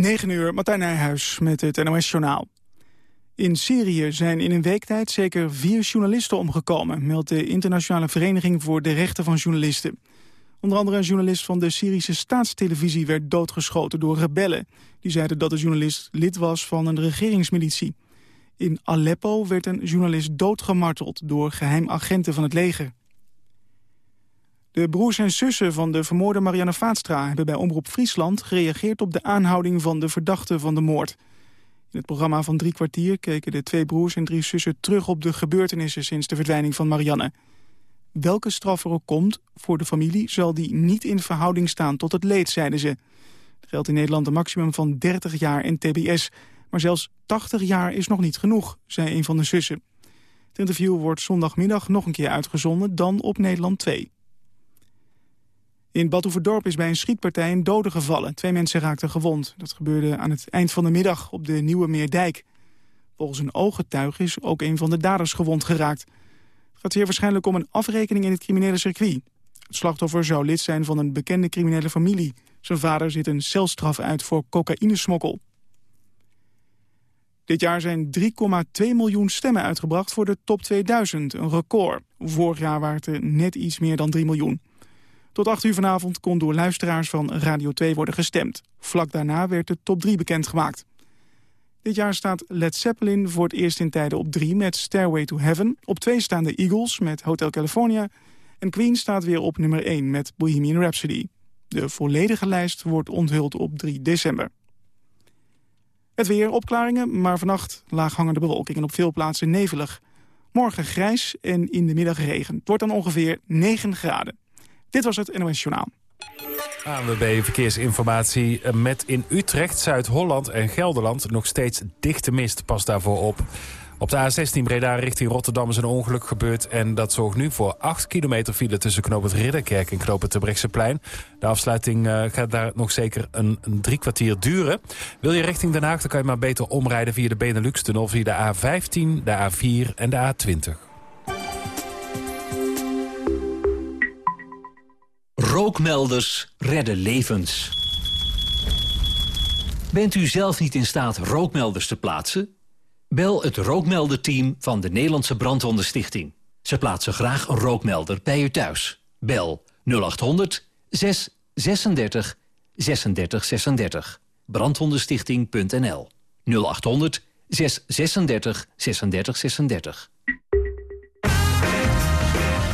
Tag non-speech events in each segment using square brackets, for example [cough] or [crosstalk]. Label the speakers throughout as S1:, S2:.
S1: 9 uur, Martijn Nijhuis met het NOS-journaal. In Syrië zijn in een week tijd zeker vier journalisten omgekomen... meldt de Internationale Vereniging voor de Rechten van Journalisten. Onder andere een journalist van de Syrische staatstelevisie... werd doodgeschoten door rebellen. Die zeiden dat de journalist lid was van een regeringsmilitie. In Aleppo werd een journalist doodgemarteld... door geheimagenten van het leger. De broers en zussen van de vermoorde Marianne Vaatstra... hebben bij Omroep Friesland gereageerd op de aanhouding van de verdachte van de moord. In het programma van drie kwartier keken de twee broers en drie zussen... terug op de gebeurtenissen sinds de verdwijning van Marianne. Welke straf er ook komt, voor de familie zal die niet in verhouding staan tot het leed, zeiden ze. Er geldt in Nederland een maximum van 30 jaar in TBS. Maar zelfs 80 jaar is nog niet genoeg, zei een van de zussen. Het interview wordt zondagmiddag nog een keer uitgezonden, dan op Nederland 2. In Badhoevedorp is bij een schietpartij een dode gevallen. Twee mensen raakten gewond. Dat gebeurde aan het eind van de middag op de Nieuwe Meerdijk. Volgens een ooggetuige is ook een van de daders gewond geraakt. Het gaat zeer waarschijnlijk om een afrekening in het criminele circuit. Het slachtoffer zou lid zijn van een bekende criminele familie. Zijn vader zit een celstraf uit voor cocaïnesmokkel. Dit jaar zijn 3,2 miljoen stemmen uitgebracht voor de top 2000, een record. Vorig jaar waren het er net iets meer dan 3 miljoen. Tot 8 uur vanavond kon door luisteraars van Radio 2 worden gestemd. Vlak daarna werd de top 3 bekendgemaakt. Dit jaar staat Led Zeppelin voor het eerst in tijden op 3 met Stairway to Heaven. Op 2 staan de Eagles met Hotel California. En Queen staat weer op nummer 1 met Bohemian Rhapsody. De volledige lijst wordt onthuld op 3 december. Het weer, opklaringen, maar vannacht laaghangende bewolking en op veel plaatsen nevelig. Morgen grijs en in de middag regen. Het wordt dan ongeveer 9 graden. Dit was het NOS Journaal.
S2: ANWB Verkeersinformatie met in Utrecht, Zuid-Holland en Gelderland... nog steeds dichte mist, pas daarvoor op. Op de A16 Breda richting Rotterdam is een ongeluk gebeurd... en dat zorgt nu voor 8 kilometer file tussen knoop het Ridderkerk en knoop het Terbrechtseplein. De afsluiting uh, gaat daar nog zeker een, een, drie kwartier duren. Wil je richting Den Haag, dan kan je maar beter omrijden via de Benelux-tunnel... via de A15, de A4 en de A20.
S3: Rookmelders redden levens. Bent u zelf niet in staat rookmelders te plaatsen? Bel het rookmelderteam van de Nederlandse Brandwondenstichting. Ze plaatsen graag een rookmelder bij u thuis. Bel 0800 636 36 36. Brandwondenstichting.nl 0800 636 36 36.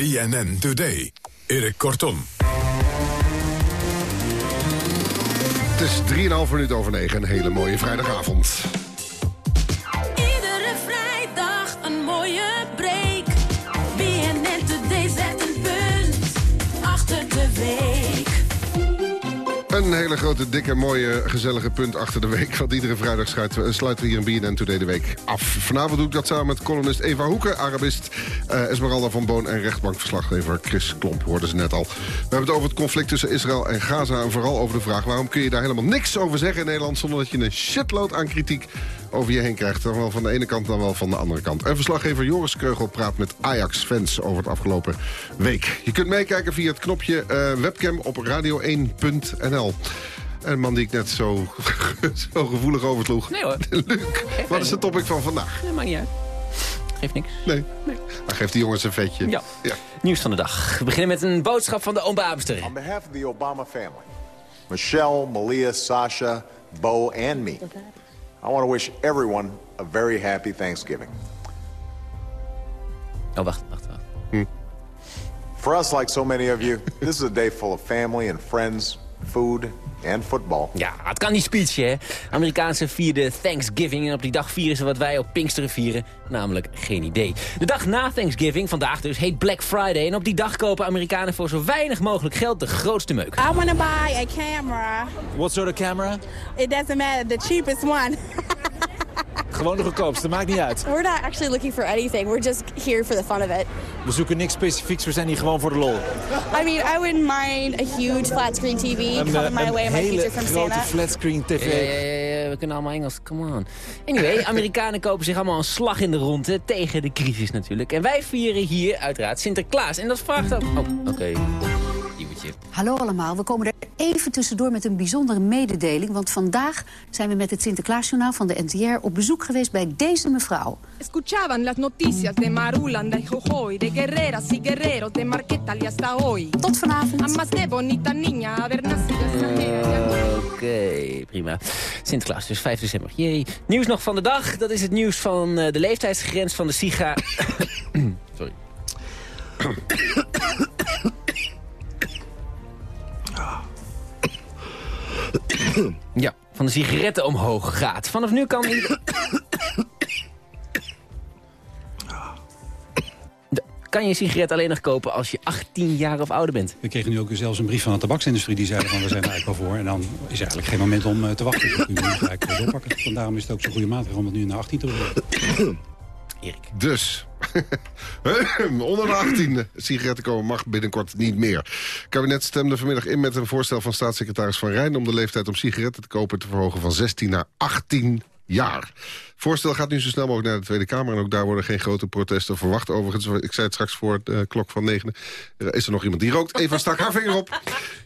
S4: BNN Today. Erik Kortom.
S5: Het is 3,5 minuten over 9. Een hele mooie vrijdagavond.
S6: Iedere vrijdag een mooie break. BNN Today zet een punt achter de week.
S5: Een hele grote, dikke, mooie, gezellige punt achter de week. Want iedere vrijdag sluiten, we hier een BNN Today de week af. Vanavond doe ik dat samen met columnist Eva Hoeken, Arabist uh, Esmeralda van Boon en rechtbankverslaggever Chris Klomp. Hoorden ze net al. We hebben het over het conflict tussen Israël en Gaza. En vooral over de vraag waarom kun je daar helemaal niks over zeggen in Nederland... zonder dat je een shitload aan kritiek over je heen krijgt. Dan wel van de ene kant, dan wel van de andere kant. En verslaggever Joris Kreugel praat met Ajax-fans over het afgelopen week. Je kunt meekijken via het knopje uh, webcam op radio1.nl. En een man die ik net zo, [laughs] zo gevoelig oversloeg.
S7: Nee hoor. [laughs]
S5: Luc, wat is de topic van vandaag?
S7: Nee, maakt niet uit. Geeft niks.
S5: Nee. nee. Dan geeft die jongens een vetje.
S7: Ja. ja. Nieuws van de dag. We beginnen met een boodschap van de Obamaster.
S8: On behalf of the Obama family, Michelle, Malia, Sasha, Bo and me... I want to wish everyone a very happy Thanksgiving.
S7: Oh, wacht, wacht, wacht.
S5: Hm.
S8: For us, like so many of you, this is a day full of family and friends, food, and football.
S7: Ja, het kan niet speechen, hè? Amerikaanse vierde Thanksgiving en op die dag vieren ze wat wij op Pinksteren vieren. Namelijk geen idee. De dag na Thanksgiving, vandaag dus, heet Black Friday. En op die dag kopen Amerikanen voor zo weinig mogelijk geld de grootste meuk.
S9: I want to buy a camera.
S10: What sort of camera?
S9: It doesn't matter, the cheapest one. [laughs]
S10: Gewoon de goedkoopste, maakt niet uit.
S11: We're not actually looking for anything. We're just here for the fun of it.
S10: We zoeken niks specifieks, we zijn hier gewoon voor de lol.
S11: I mean, I wouldn't mind a huge flat screen TV
S10: Een,
S11: coming
S10: eh,
S11: my way
S10: een
S11: in my future from
S10: grote
S11: Santa.
S10: flatscreen tv.
S7: Ja, ja, ja, ja, we kunnen allemaal Engels, come on. Anyway, [laughs] Amerikanen kopen zich allemaal een slag in de ronde tegen de crisis natuurlijk. En wij vieren hier uiteraard Sinterklaas. En dat vraagt ook... Oh, oké.
S12: Hallo allemaal, we komen er even tussendoor met een bijzondere mededeling. Want vandaag zijn we met het Sinterklaasjournaal van de NTR op bezoek geweest bij deze mevrouw.
S13: Escuchaban las noticias de Marulan, de Jojoy, de guerreras y guerreros, de Marqueta y hasta hoy.
S12: Tot vanavond.
S13: Amas de bonita niña, haber nacido.
S7: Oké, prima. Sinterklaas, dus 5 december. Jee. Nieuws nog van de dag. Dat is het nieuws van eh, de leeftijdsgrens van de siga... [coughs] Sorry. Ja, van de sigaretten omhoog gaat. Vanaf nu kan... Kan je een sigaret alleen nog kopen als je 18 jaar of ouder bent?
S14: We kregen nu ook zelfs een brief van de tabaksindustrie die zeiden van we zijn er eigenlijk wel voor. En dan is eigenlijk geen moment om eh, te wachten. Dus nu moet je gelijk eh, daarom is het ook zo'n goede maatregel om het nu naar 18 te brengen.
S7: Erik.
S5: Dus, [laughs] onder de 18 sigaretten komen mag binnenkort niet meer. Het kabinet stemde vanmiddag in met een voorstel van staatssecretaris Van Rijn... om de leeftijd om sigaretten te kopen te verhogen van 16 naar 18 jaar. Voorstel gaat nu zo snel mogelijk naar de Tweede Kamer... en ook daar worden geen grote protesten verwacht. Overigens, ik zei het straks voor de klok van 9. Is er nog iemand die rookt? Eva stak haar vinger op.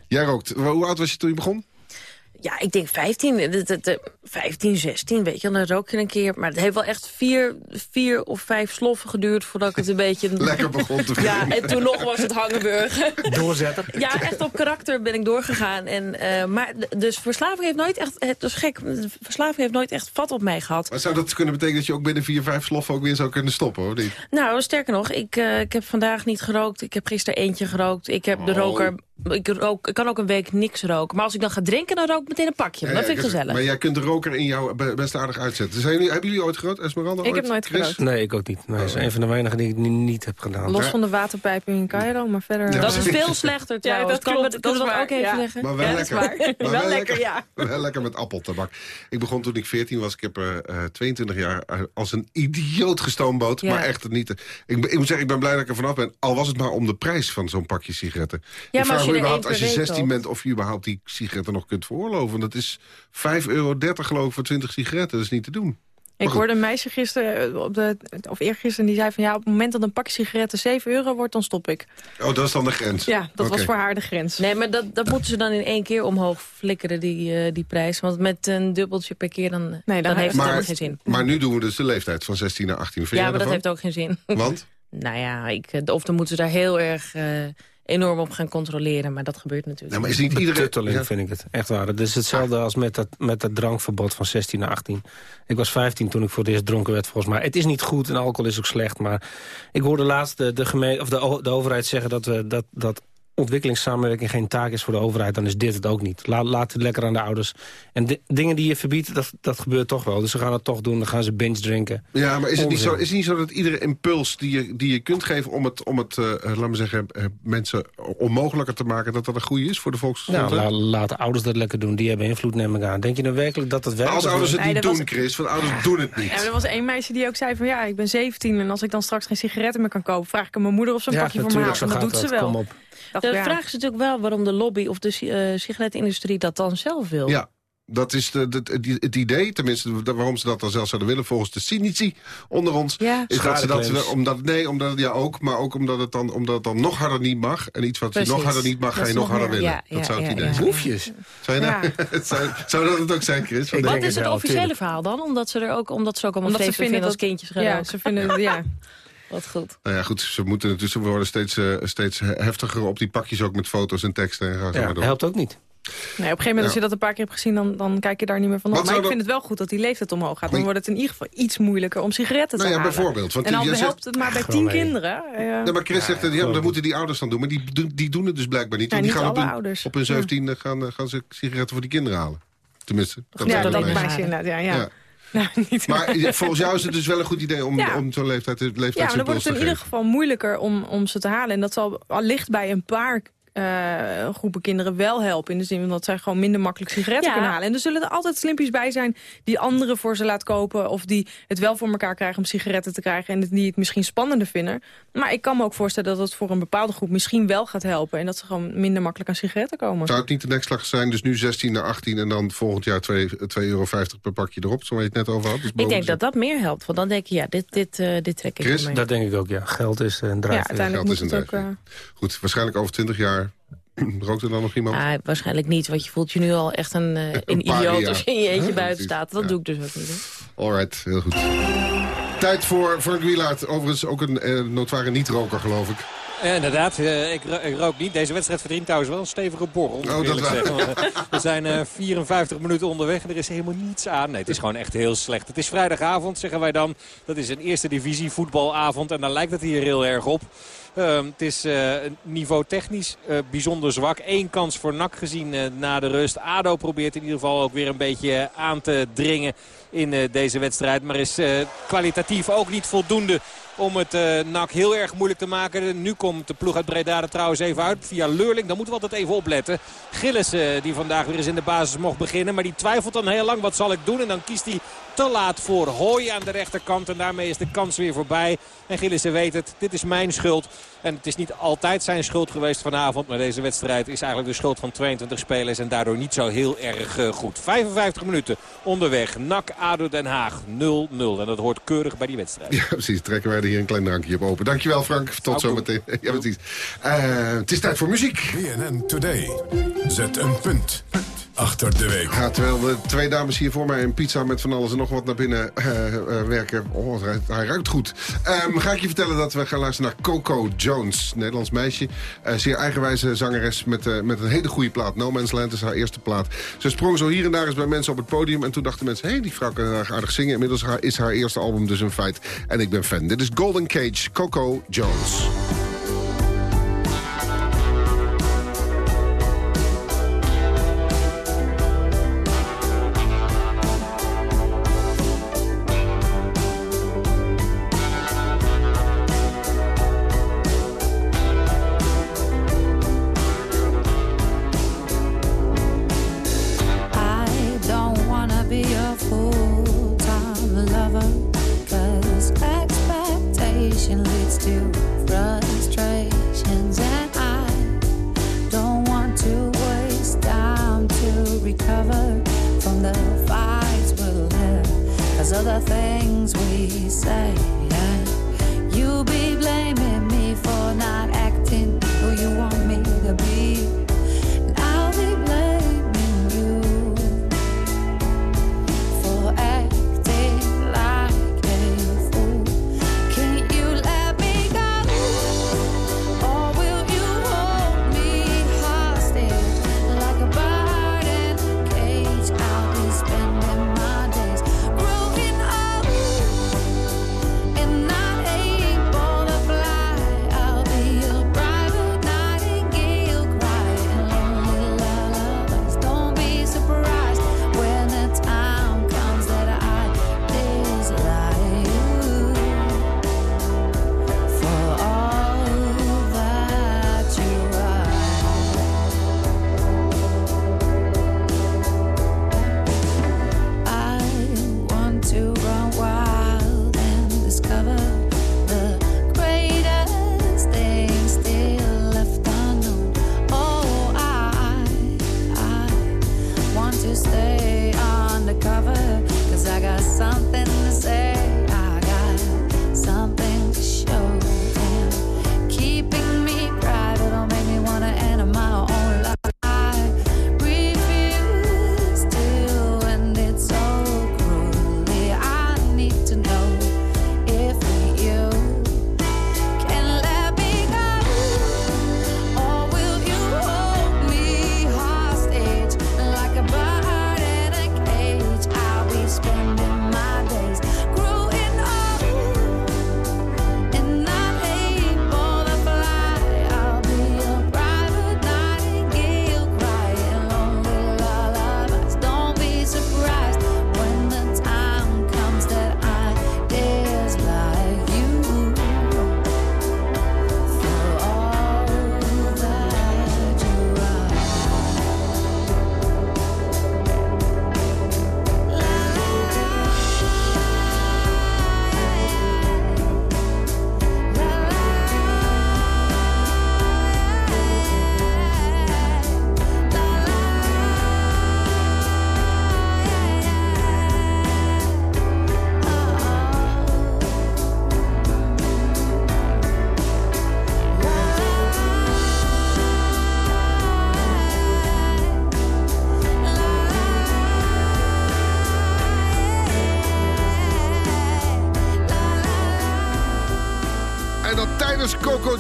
S5: Jij rookt. Hoe oud was je toen je begon?
S15: Ja, ik denk 15, de, de, de, 15, 16, weet je, dan rook je een keer. Maar het heeft wel echt vier, vier of vijf sloffen geduurd voordat ik het een beetje... [laughs]
S5: Lekker begon te
S15: Ja, en toen nog was het Hangenburg. [laughs]
S16: Doorzetten.
S15: Ja, echt op karakter ben ik doorgegaan. En, eh, maar dus verslaving heeft nooit echt, het is gek, verslaving heeft nooit echt vat op mij gehad.
S5: Maar zou dat kunnen betekenen dat je ook binnen 4, 5 sloffen ook weer zou kunnen stoppen, of niet?
S15: Nou, sterker nog, ik, eh, ik heb vandaag niet gerookt. Ik heb gisteren eentje gerookt. Ik heb de roker... Ik, rook, ik kan ook een week niks roken. Maar als ik dan ga drinken, dan rook ik meteen een pakje. dat
S5: Ja,
S15: vind ik
S5: ja,
S15: gezellig.
S5: Maar jij kunt de roker in jou be- best aardig uitzetten. Zijn jullie, hebben jullie ooit gerookt, Esmeralda?
S16: Ik
S5: ooit?
S16: heb nooit gerookt. Nee, ik ook niet. Nee, dat is een van de weinigen die ik ni- niet heb gedaan.
S15: Los van de waterpijp in Cairo, maar verder...
S5: Ja,
S15: dat is veel slechter
S16: Ja,
S15: trouwens.
S16: dat
S15: Kan
S16: klopt, dat
S15: Kunnen we
S16: is
S15: dat ook even
S16: ja.
S15: zeggen?
S5: Maar wel
S15: Ja,
S5: lekker. Maar
S15: Wel lekker, ja. [laughs]
S5: Wel lekker met appeltabak. Ik begon toen ik 14 was. Ik heb eh, eh, 22 jaar eh, als een idioot gestoomboot.
S15: Ja.
S5: Maar echt niet. Ik, ik moet zeggen, ik ben blij dat ik er vanaf ben. Al was het maar om de prijs van zo'n pakje sigaretten.
S15: maar
S5: ik
S15: als
S5: vraag
S15: je
S5: me
S15: er
S5: überhaupt,
S15: één
S5: als je
S15: per week
S5: 16
S15: koopt.
S5: bent, of je überhaupt die sigaretten nog kunt veroorloven. Dat is 5,30 euro geloof ik voor 20 sigaretten. Dat is niet te doen.
S16: Ik hoorde een meisje gisteren, eh, op de, of eergisteren, die zei van... ja, op het moment dat een pakje sigaretten 7 euro wordt, dan stop ik.
S5: Oh, dat is dan de grens.
S16: Ja, dat was voor haar de grens.
S15: Nee, maar dat, dat moeten ze dan in één keer omhoog flikkeren, die, eh, die prijs. Want met een dubbeltje per keer, dan, dan heeft het
S5: maar,
S15: helemaal geen zin.
S5: maar nu doen we dus de leeftijd van 16 naar 18. Vind
S15: Ja, maar dat
S5: daarvan?
S15: heeft ook geen zin.
S5: Want? [laughs]
S15: nou ja, ik, eh, of dan moeten ze daar heel erg eh, enorm op gaan controleren. Maar dat gebeurt natuurlijk.
S5: Nou, maar is niet iedereen...
S17: Betutteling
S5: Ja.
S17: vind ik het. Echt waar. Het is hetzelfde als met dat, met dat drankverbod van 16 naar 18. Ik was 15 toen ik voor het eerst dronken werd volgens mij. Het is niet goed en alcohol is ook slecht. Maar ik hoorde laatst de, de, gemeen, of de, de overheid zeggen dat, we, dat, dat ontwikkelingssamenwerking geen taak is voor de overheid. Dan is dit het ook niet. Laat, laat het lekker aan de ouders. En di- dingen die je verbiedt, dat, dat gebeurt toch wel. Dus ze gaan het toch doen. Dan gaan ze binge drinken.
S5: Ja, maar is het, niet zo, is het niet zo dat iedere impuls die je, die je kunt geven... om het, om het eh, eh, laten we zeggen, eh, mensen onmogelijker te maken... dat dat een goede is voor de
S17: Nou,
S5: volksgezondheid?
S17: la, laten ouders dat lekker doen. Die hebben invloed, neem ik aan. Denk je nou werkelijk dat het werkt?
S5: als
S17: Of-
S5: ouders het niet
S16: dat
S5: doen,
S16: was-
S5: Chris, want ouders doen het niet.
S16: Ja, er was één meisje die ook zei van ja, ik ben 17 en als ik dan straks geen sigaretten meer kan kopen, vraag ik aan mijn moeder of ze een
S17: Ja,
S16: pakje voor me haalt. En dat
S17: gaat
S16: doet ze
S17: dat.
S16: wel.
S17: Kom op.
S15: De
S16: ja.
S15: vraag is natuurlijk wel waarom de lobby of de si- eh, sigarettenindustrie dat dan zelf wil.
S5: Ja, dat is de, de- het- het idee, tenminste de- waarom ze dat dan zelf zouden willen... volgens de cynici onder ons,
S15: Ja.
S5: is dat ze dat... Omdat, nee, omdat het ja ook, maar ook omdat het, dan, omdat het dan nog harder niet mag. En iets wat je nog
S15: Precies.
S5: harder niet mag, ga
S15: Dat
S5: je
S15: is
S5: nog harder
S15: meer,
S5: willen.
S15: ja,
S5: dat
S15: ja,
S5: zou het
S15: ja,
S5: idee
S15: ja.
S5: zijn.
S17: Hoefjes.
S5: Zou, je nou- [laughs] het zou, zou dat het ook zijn, Chris? Wat
S17: Ik
S5: je?
S15: is het officiële verhaal dan? Omdat ze er ook, omdat ze ook allemaal
S16: Omdat ze
S15: vinden als
S16: dat-
S15: kindjes
S16: Ja, ze vinden, ja. [laughs]
S15: Wat goed.
S5: Nou ja, goed, ze, moeten natuurlijk, ze worden steeds, eh, steeds heftiger op die pakjes ook met foto's en teksten. En ga zo
S17: Ja,
S5: maar door.
S17: helpt ook niet.
S16: Nee, op een gegeven moment, als je dat een paar keer hebt gezien... dan, dan kijk je daar niet meer van op. Maar ik vind het wel goed dat die leeftijd omhoog gaat. Dan wordt het in ieder geval iets moeilijker om sigaretten te
S18: Nou ja,
S16: halen.
S18: bijvoorbeeld, want
S16: en
S18: die-
S16: dan
S18: zegt-
S16: helpt het maar bij tien
S18: mee.
S16: kinderen. eh,
S18: Ja, maar Chris zegt, ja, dat moeten die ouders dan doen. Maar die, doen- die doen het dus blijkbaar niet.
S16: Ja,
S18: want die
S16: niet
S18: gaan op hun,
S16: ouders.
S18: op hun
S16: Ja.
S18: 17 gaan, eh, gaan ze sigaretten voor die kinderen halen. Tenminste. dat
S16: ja, dat meisje inderdaad. Ja, ja. Nou, [laughs] niet
S18: Maar volgens jou is het dus wel een goed idee om,
S16: Ja.
S18: om zo'n leeftijd,
S16: Ja, maar dan wordt het in ieder geval moeilijker om, om ze te halen. En dat zal allicht bij een paar eh, groepen kinderen wel helpen. In de zin van dat zij gewoon minder makkelijk sigaretten
S15: Ja.
S16: kunnen halen. En er zullen er altijd slimpjes bij zijn die anderen voor ze laat kopen. Of die het wel voor elkaar krijgen om sigaretten te krijgen. En die het misschien spannender vinden. Maar ik kan me ook voorstellen dat het voor een bepaalde groep misschien wel gaat helpen. En dat ze gewoon minder makkelijk aan sigaretten komen.
S18: Zou het niet de nekslag zijn, dus nu 16 naar 18... en dan volgend jaar 2,50 euro per pakje erop, zoals je het net over had? Dus
S15: Ik denk dat dat meer helpt. Want dan denk je, ja, dit, dit, eh, dit trek ik
S18: Chris?
S15: mee.
S17: Dat denk ik ook, ja. Geld is een drijfveer.
S16: uiteindelijk
S18: Geld is
S16: moet
S18: een
S16: het ook...
S18: Goed, waarschijnlijk over 20 jaar [clears throat] rookt er dan nog iemand?
S15: Ah, waarschijnlijk niet, want je voelt je nu al echt een, eh, een idioot als je in je eentje
S18: Ja,
S15: buiten staat. Dat
S18: Ja.
S15: doe ik dus ook niet. hè.
S18: Alright, heel goed. Tijd voor Frank Wielaert. Overigens ook een notoire niet-roker, geloof ik.
S10: Ja, inderdaad, eh, ik, ro- ik rook niet. Deze wedstrijd verdient trouwens wel een stevige borrel.
S18: Oh, dat
S10: zeggen. We zijn eh, 54 minuten onderweg en er is helemaal niets aan. Nee, het is gewoon echt heel slecht. Het is vrijdagavond, zeggen wij dan. Dat is een eerste divisie voetbalavond en daar lijkt het hier heel erg op. Ehm, het is eh, niveau technisch eh, bijzonder zwak. Eén kans voor NAC gezien eh, na de rust. ADO probeert in ieder geval ook weer een beetje aan te dringen in deze wedstrijd. Maar is kwalitatief ook niet voldoende om het NAC heel erg moeilijk te maken. Nu komt de ploeg uit Breda trouwens even uit via Leurling. Dan moeten we altijd even opletten. Gillis eh, die vandaag weer eens in de basis mocht beginnen. Maar die twijfelt dan heel lang wat zal ik doen. En dan kiest hij te laat voor Hooi aan de rechterkant. En daarmee is de kans weer voorbij. En Gillissen weet het. Dit is mijn schuld. En het is niet altijd zijn schuld geweest vanavond. Maar deze wedstrijd is eigenlijk de schuld van 22 spelers. En daardoor niet zo heel erg eh, goed. 55 minuten onderweg. NAC ADO Den Haag 0-0. En dat hoort keurig bij die wedstrijd.
S18: Ja, precies. Trekken wij er hier een klein drankje op open. Dankjewel, Frank. Tot zometeen. [laughs] Ja, precies. Eh, het is tijd voor muziek.
S4: BNN Today. Zet een punt achter de week.
S18: Terwijl de twee dames hier voor mij een pizza met van alles en nog wat naar binnen eh, eh, werken. Oh, hij, ruikt goed. Ehm, ga ik je vertellen dat we gaan luisteren naar Coco Jones. Nederlands meisje. Eh, zeer eigenwijze zangeres met, met een hele goede plaat. No Man's Land is haar eerste plaat. Ze sprong zo hier en daar eens bij mensen op het podium. En toen dachten mensen, hé, hey, die vrouw kan erg aardig zingen. Inmiddels is haar eerste album dus een feit. En ik ben fan. Dit is Golden Cage, Coco Jones.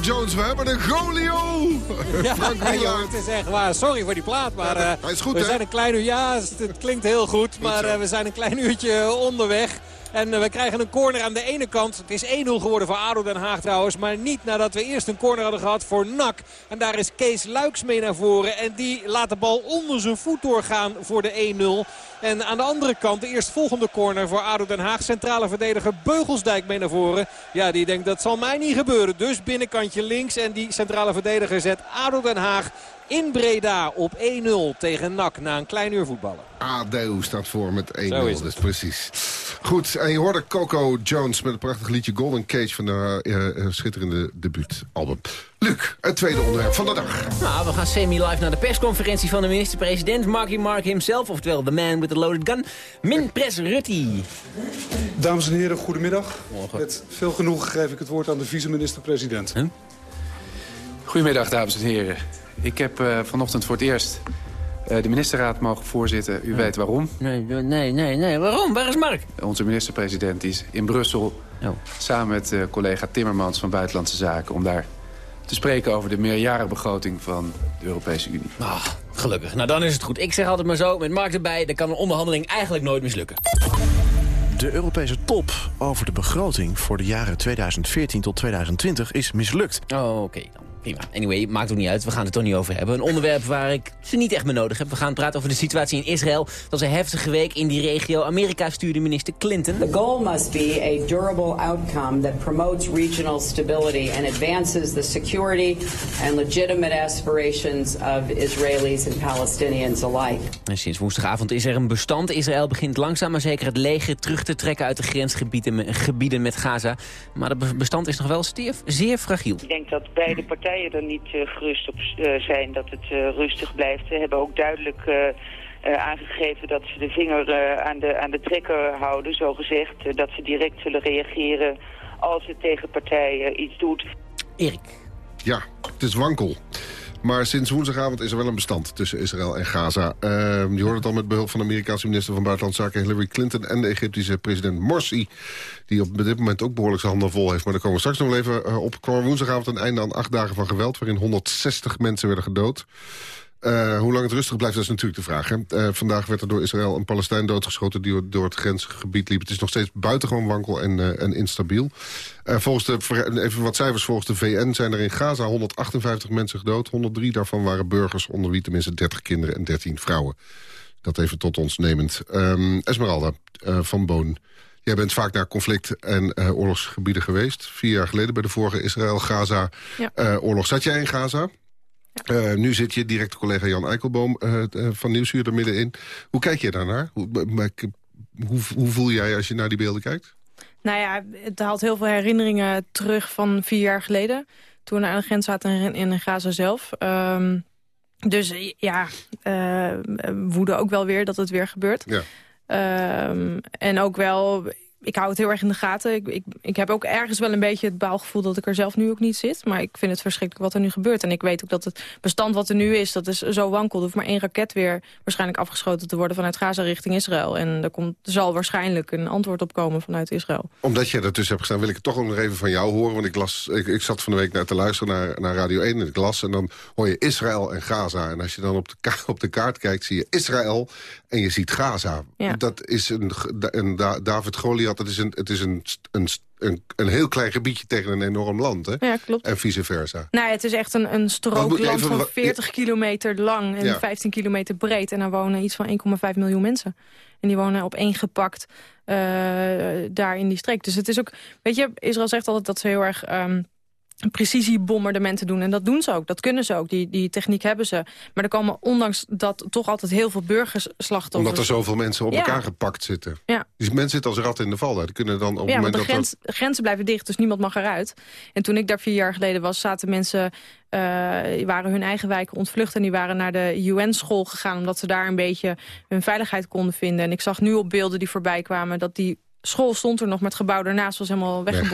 S5: Jones. We hebben een Golio.
S10: Ja, [laughs]
S5: Frank Wielaert.
S10: het is echt waar. Sorry voor die plaat, maar eh,
S5: Hij is goed,
S10: we
S5: hè?
S10: zijn een klein uur. Ja, het het klinkt heel goed, maar eh, we zijn een klein uurtje onderweg. En eh, we krijgen een corner aan de ene kant. Het is 1-0 geworden voor ADO Den Haag trouwens. Maar niet nadat we eerst een corner hadden gehad voor NAC. En daar is Kees Luiks mee naar voren. En die laat de bal onder zijn voet doorgaan voor de 1-0. En aan de andere kant de eerstvolgende corner voor ADO Den Haag. Centrale verdediger Beugelsdijk mee naar voren. Ja, die denkt dat zal mij niet gebeuren. Dus binnenkantje links. En die centrale verdediger zet ADO Den Haag in Breda op 1-0 tegen NAC na een klein uur voetballen.
S5: ADO staat voor met 1-0.
S10: Zo is het.
S5: Dus precies. Goed, en je hoorde Coco Jones met een prachtig liedje Golden Cage van de eh, eh, schitterende debuutalbum. Luc, het tweede onderwerp van de dag.
S7: Nou, we gaan semi-live naar de persconferentie van de minister-president Marky Mark himself. Oftewel, the man with the loaded gun. Min Pres Rutte.
S19: Dames en heren, goedemiddag. Met veel genoeg geef ik het woord aan de vice-minister-president.
S20: Goedemiddag, dames en heren. Ik heb eh, vanochtend voor het eerst eh, de ministerraad mogen voorzitten. U weet waarom.
S7: Nee, nee, nee, nee. Waarom? Waar is Mark?
S20: Onze minister-president is in Brussel... samen met eh, collega Timmermans van Buitenlandse Zaken... om daar te spreken over de meerjarenbegroting van de Europese Unie.
S7: Ah, gelukkig. Nou, dan is het goed. Ik zeg altijd maar zo, met Mark erbij... dan kan een onderhandeling eigenlijk nooit mislukken.
S21: De Europese top over de begroting voor de jaren 2014 tot 2020 is mislukt.
S7: Oh, oké. Prima. Anyway, maakt ook niet uit. We gaan het er toch niet over hebben. Een onderwerp waar ik ze niet echt meer nodig heb. We gaan praten over de situatie in Israël. Het was een heftige week in die regio. Amerika stuurde minister Clinton.
S22: The goal must be a durable outcome that promotes regional stability and advances the security and legitimate aspirations of Israelis and Palestinians alike.
S7: En sinds woensdagavond is er een bestand. Israël begint langzaam maar zeker het leger terug te trekken uit de grensgebieden gebieden met Gaza. Maar het be- bestand is nog wel steer, zeer fragiel.
S23: Ik denk dat beide partijen er niet eh, gerust op eh, zijn dat het eh, rustig blijft. Ze hebben ook duidelijk aangegeven dat ze de vinger eh, aan, de, aan de trekker houden, zo gezegd. dat ze direct zullen reageren als de tegenpartij eh, iets doet.
S7: Erik.
S5: Ja, het is wankel. Maar sinds woensdagavond is er wel een bestand tussen Israël en Gaza. Ehm, je hoort het al met behulp van de Amerikaanse minister van Buitenlandse Zaken Hillary Clinton... en de Egyptische president Morsi, die op dit moment ook behoorlijk zijn handen vol heeft. Maar daar komen we straks nog even eh, op. kwam woensdagavond een einde aan acht dagen van geweld... waarin 160 mensen werden gedood. Eh, hoe lang het rustig blijft, dat is natuurlijk de vraag. Hè? Eh, vandaag werd er door Israël een Palestijn doodgeschoten... die door- door het grensgebied liep. Het is nog steeds buitengewoon wankel en, eh, en instabiel. Volgens de, even wat cijfers volgens de VN zijn er in Gaza 158 mensen gedood. 103 daarvan waren burgers, onder wie tenminste 30 kinderen en 13 vrouwen. Dat even tot ons nemend. Ehm, Esmeralda van Boon. Jij bent vaak naar conflict- en oorlogsgebieden geweest. Vier jaar geleden bij de vorige Israël-Gaza-oorlog. Zat jij in Gaza? Eh, nu zit je directe collega Jan Eikelboom eh, eh, van Nieuwsuur er middenin. Hoe kijk je daarnaar? Hoe, hoe, hoe voel jij als je naar die beelden kijkt?
S16: Nou ja, het haalt heel veel herinneringen terug van vier jaar geleden. Toen we aan de grens zaten in, in Gaza zelf. Ehm, dus ja, eh, woede ook wel weer dat het weer gebeurt.
S5: Ja.
S16: Ehm, en ook wel, ik hou het heel erg in de gaten. Ik, ik, heb ook ergens wel een beetje het baalgevoel dat ik er zelf nu ook niet zit. Maar ik vind het verschrikkelijk wat er nu gebeurt. En ik weet ook dat het bestand wat er nu is, dat is zo wankel. Er hoeft maar één raket weer waarschijnlijk afgeschoten te worden vanuit Gaza richting Israël. En er, komt, zal waarschijnlijk een antwoord op komen vanuit Israël.
S5: Omdat jij ertussen hebt gestaan, wil ik het toch ook nog even van jou horen. Want ik, las, ik, ik zat van de week naar te luisteren naar, naar Radio 1 en ik las. En dan hoor je Israël en Gaza. En als je dan op de, op de kaart kijkt, zie je Israël en je ziet Gaza.
S16: Ja.
S5: Dat is een, een Da- David Goliath, dat is, een, het is een, een, een, een heel klein gebiedje tegen een enorm land. Hè?
S16: Ja, klopt.
S5: En vice versa.
S16: Nou, ja, het is echt een, een strookland
S5: even
S16: van
S5: wat-
S16: 40 kilometer lang en
S5: Ja.
S16: 15 kilometer breed. En daar wonen iets van 1,5 miljoen mensen. En die wonen op één gepakt eh, daar in die streek. Dus het is ook, weet je, Israël zegt altijd dat ze heel erg... ehm precisiebombardementen doen. En dat doen ze ook, dat kunnen ze ook. Die, die techniek hebben ze. Maar er komen ondanks dat toch altijd heel veel burgerslachtoffers...
S5: Omdat er zoveel mensen op
S16: Ja.
S5: elkaar gepakt zitten.
S16: Ja.
S5: Dus mensen zitten als ratten in de val. Die kunnen dan op
S16: Ja,
S5: moment
S16: de
S5: dat
S16: grens, grenzen blijven dicht, dus niemand mag eruit. En toen ik daar vier jaar geleden was, zaten mensen... eh, die waren hun eigen wijken ontvlucht en die waren naar de UN-school gegaan... omdat ze daar een beetje hun veiligheid konden vinden. En ik zag nu op beelden die voorbij kwamen... dat die school stond er nog, maar het gebouw daarnaast was helemaal
S5: Weg.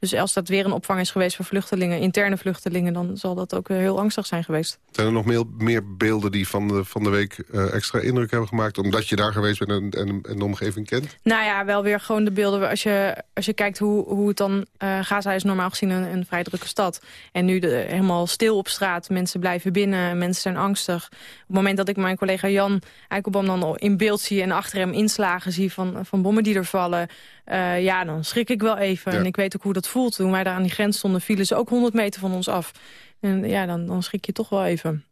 S16: Dus als dat weer een opvang is geweest voor vluchtelingen, interne vluchtelingen... dan zal dat ook eh, heel angstig zijn geweest.
S5: Zijn er nog meer, meer beelden die van de, van de week eh, extra indruk hebben gemaakt... omdat je daar geweest bent en, en, en de omgeving kent?
S16: Nou ja, wel weer gewoon de beelden. Als je, als je kijkt hoe, hoe het dan... eh Gaza is normaal gezien een, een vrij drukke stad. En nu de, helemaal stil op straat. Mensen blijven binnen, mensen zijn angstig. Op het moment dat ik mijn collega Jan Eikelboom dan in beeld zie... en achter hem inslagen zie van, van bommen die er vallen... eh, ja, dan schrik ik wel even.
S5: Ja.
S16: En ik weet ook hoe dat voelt. Toen wij daar aan die grens stonden, vielen ze ook 100 meter van ons af. En ja, dan, dan schrik je toch wel even.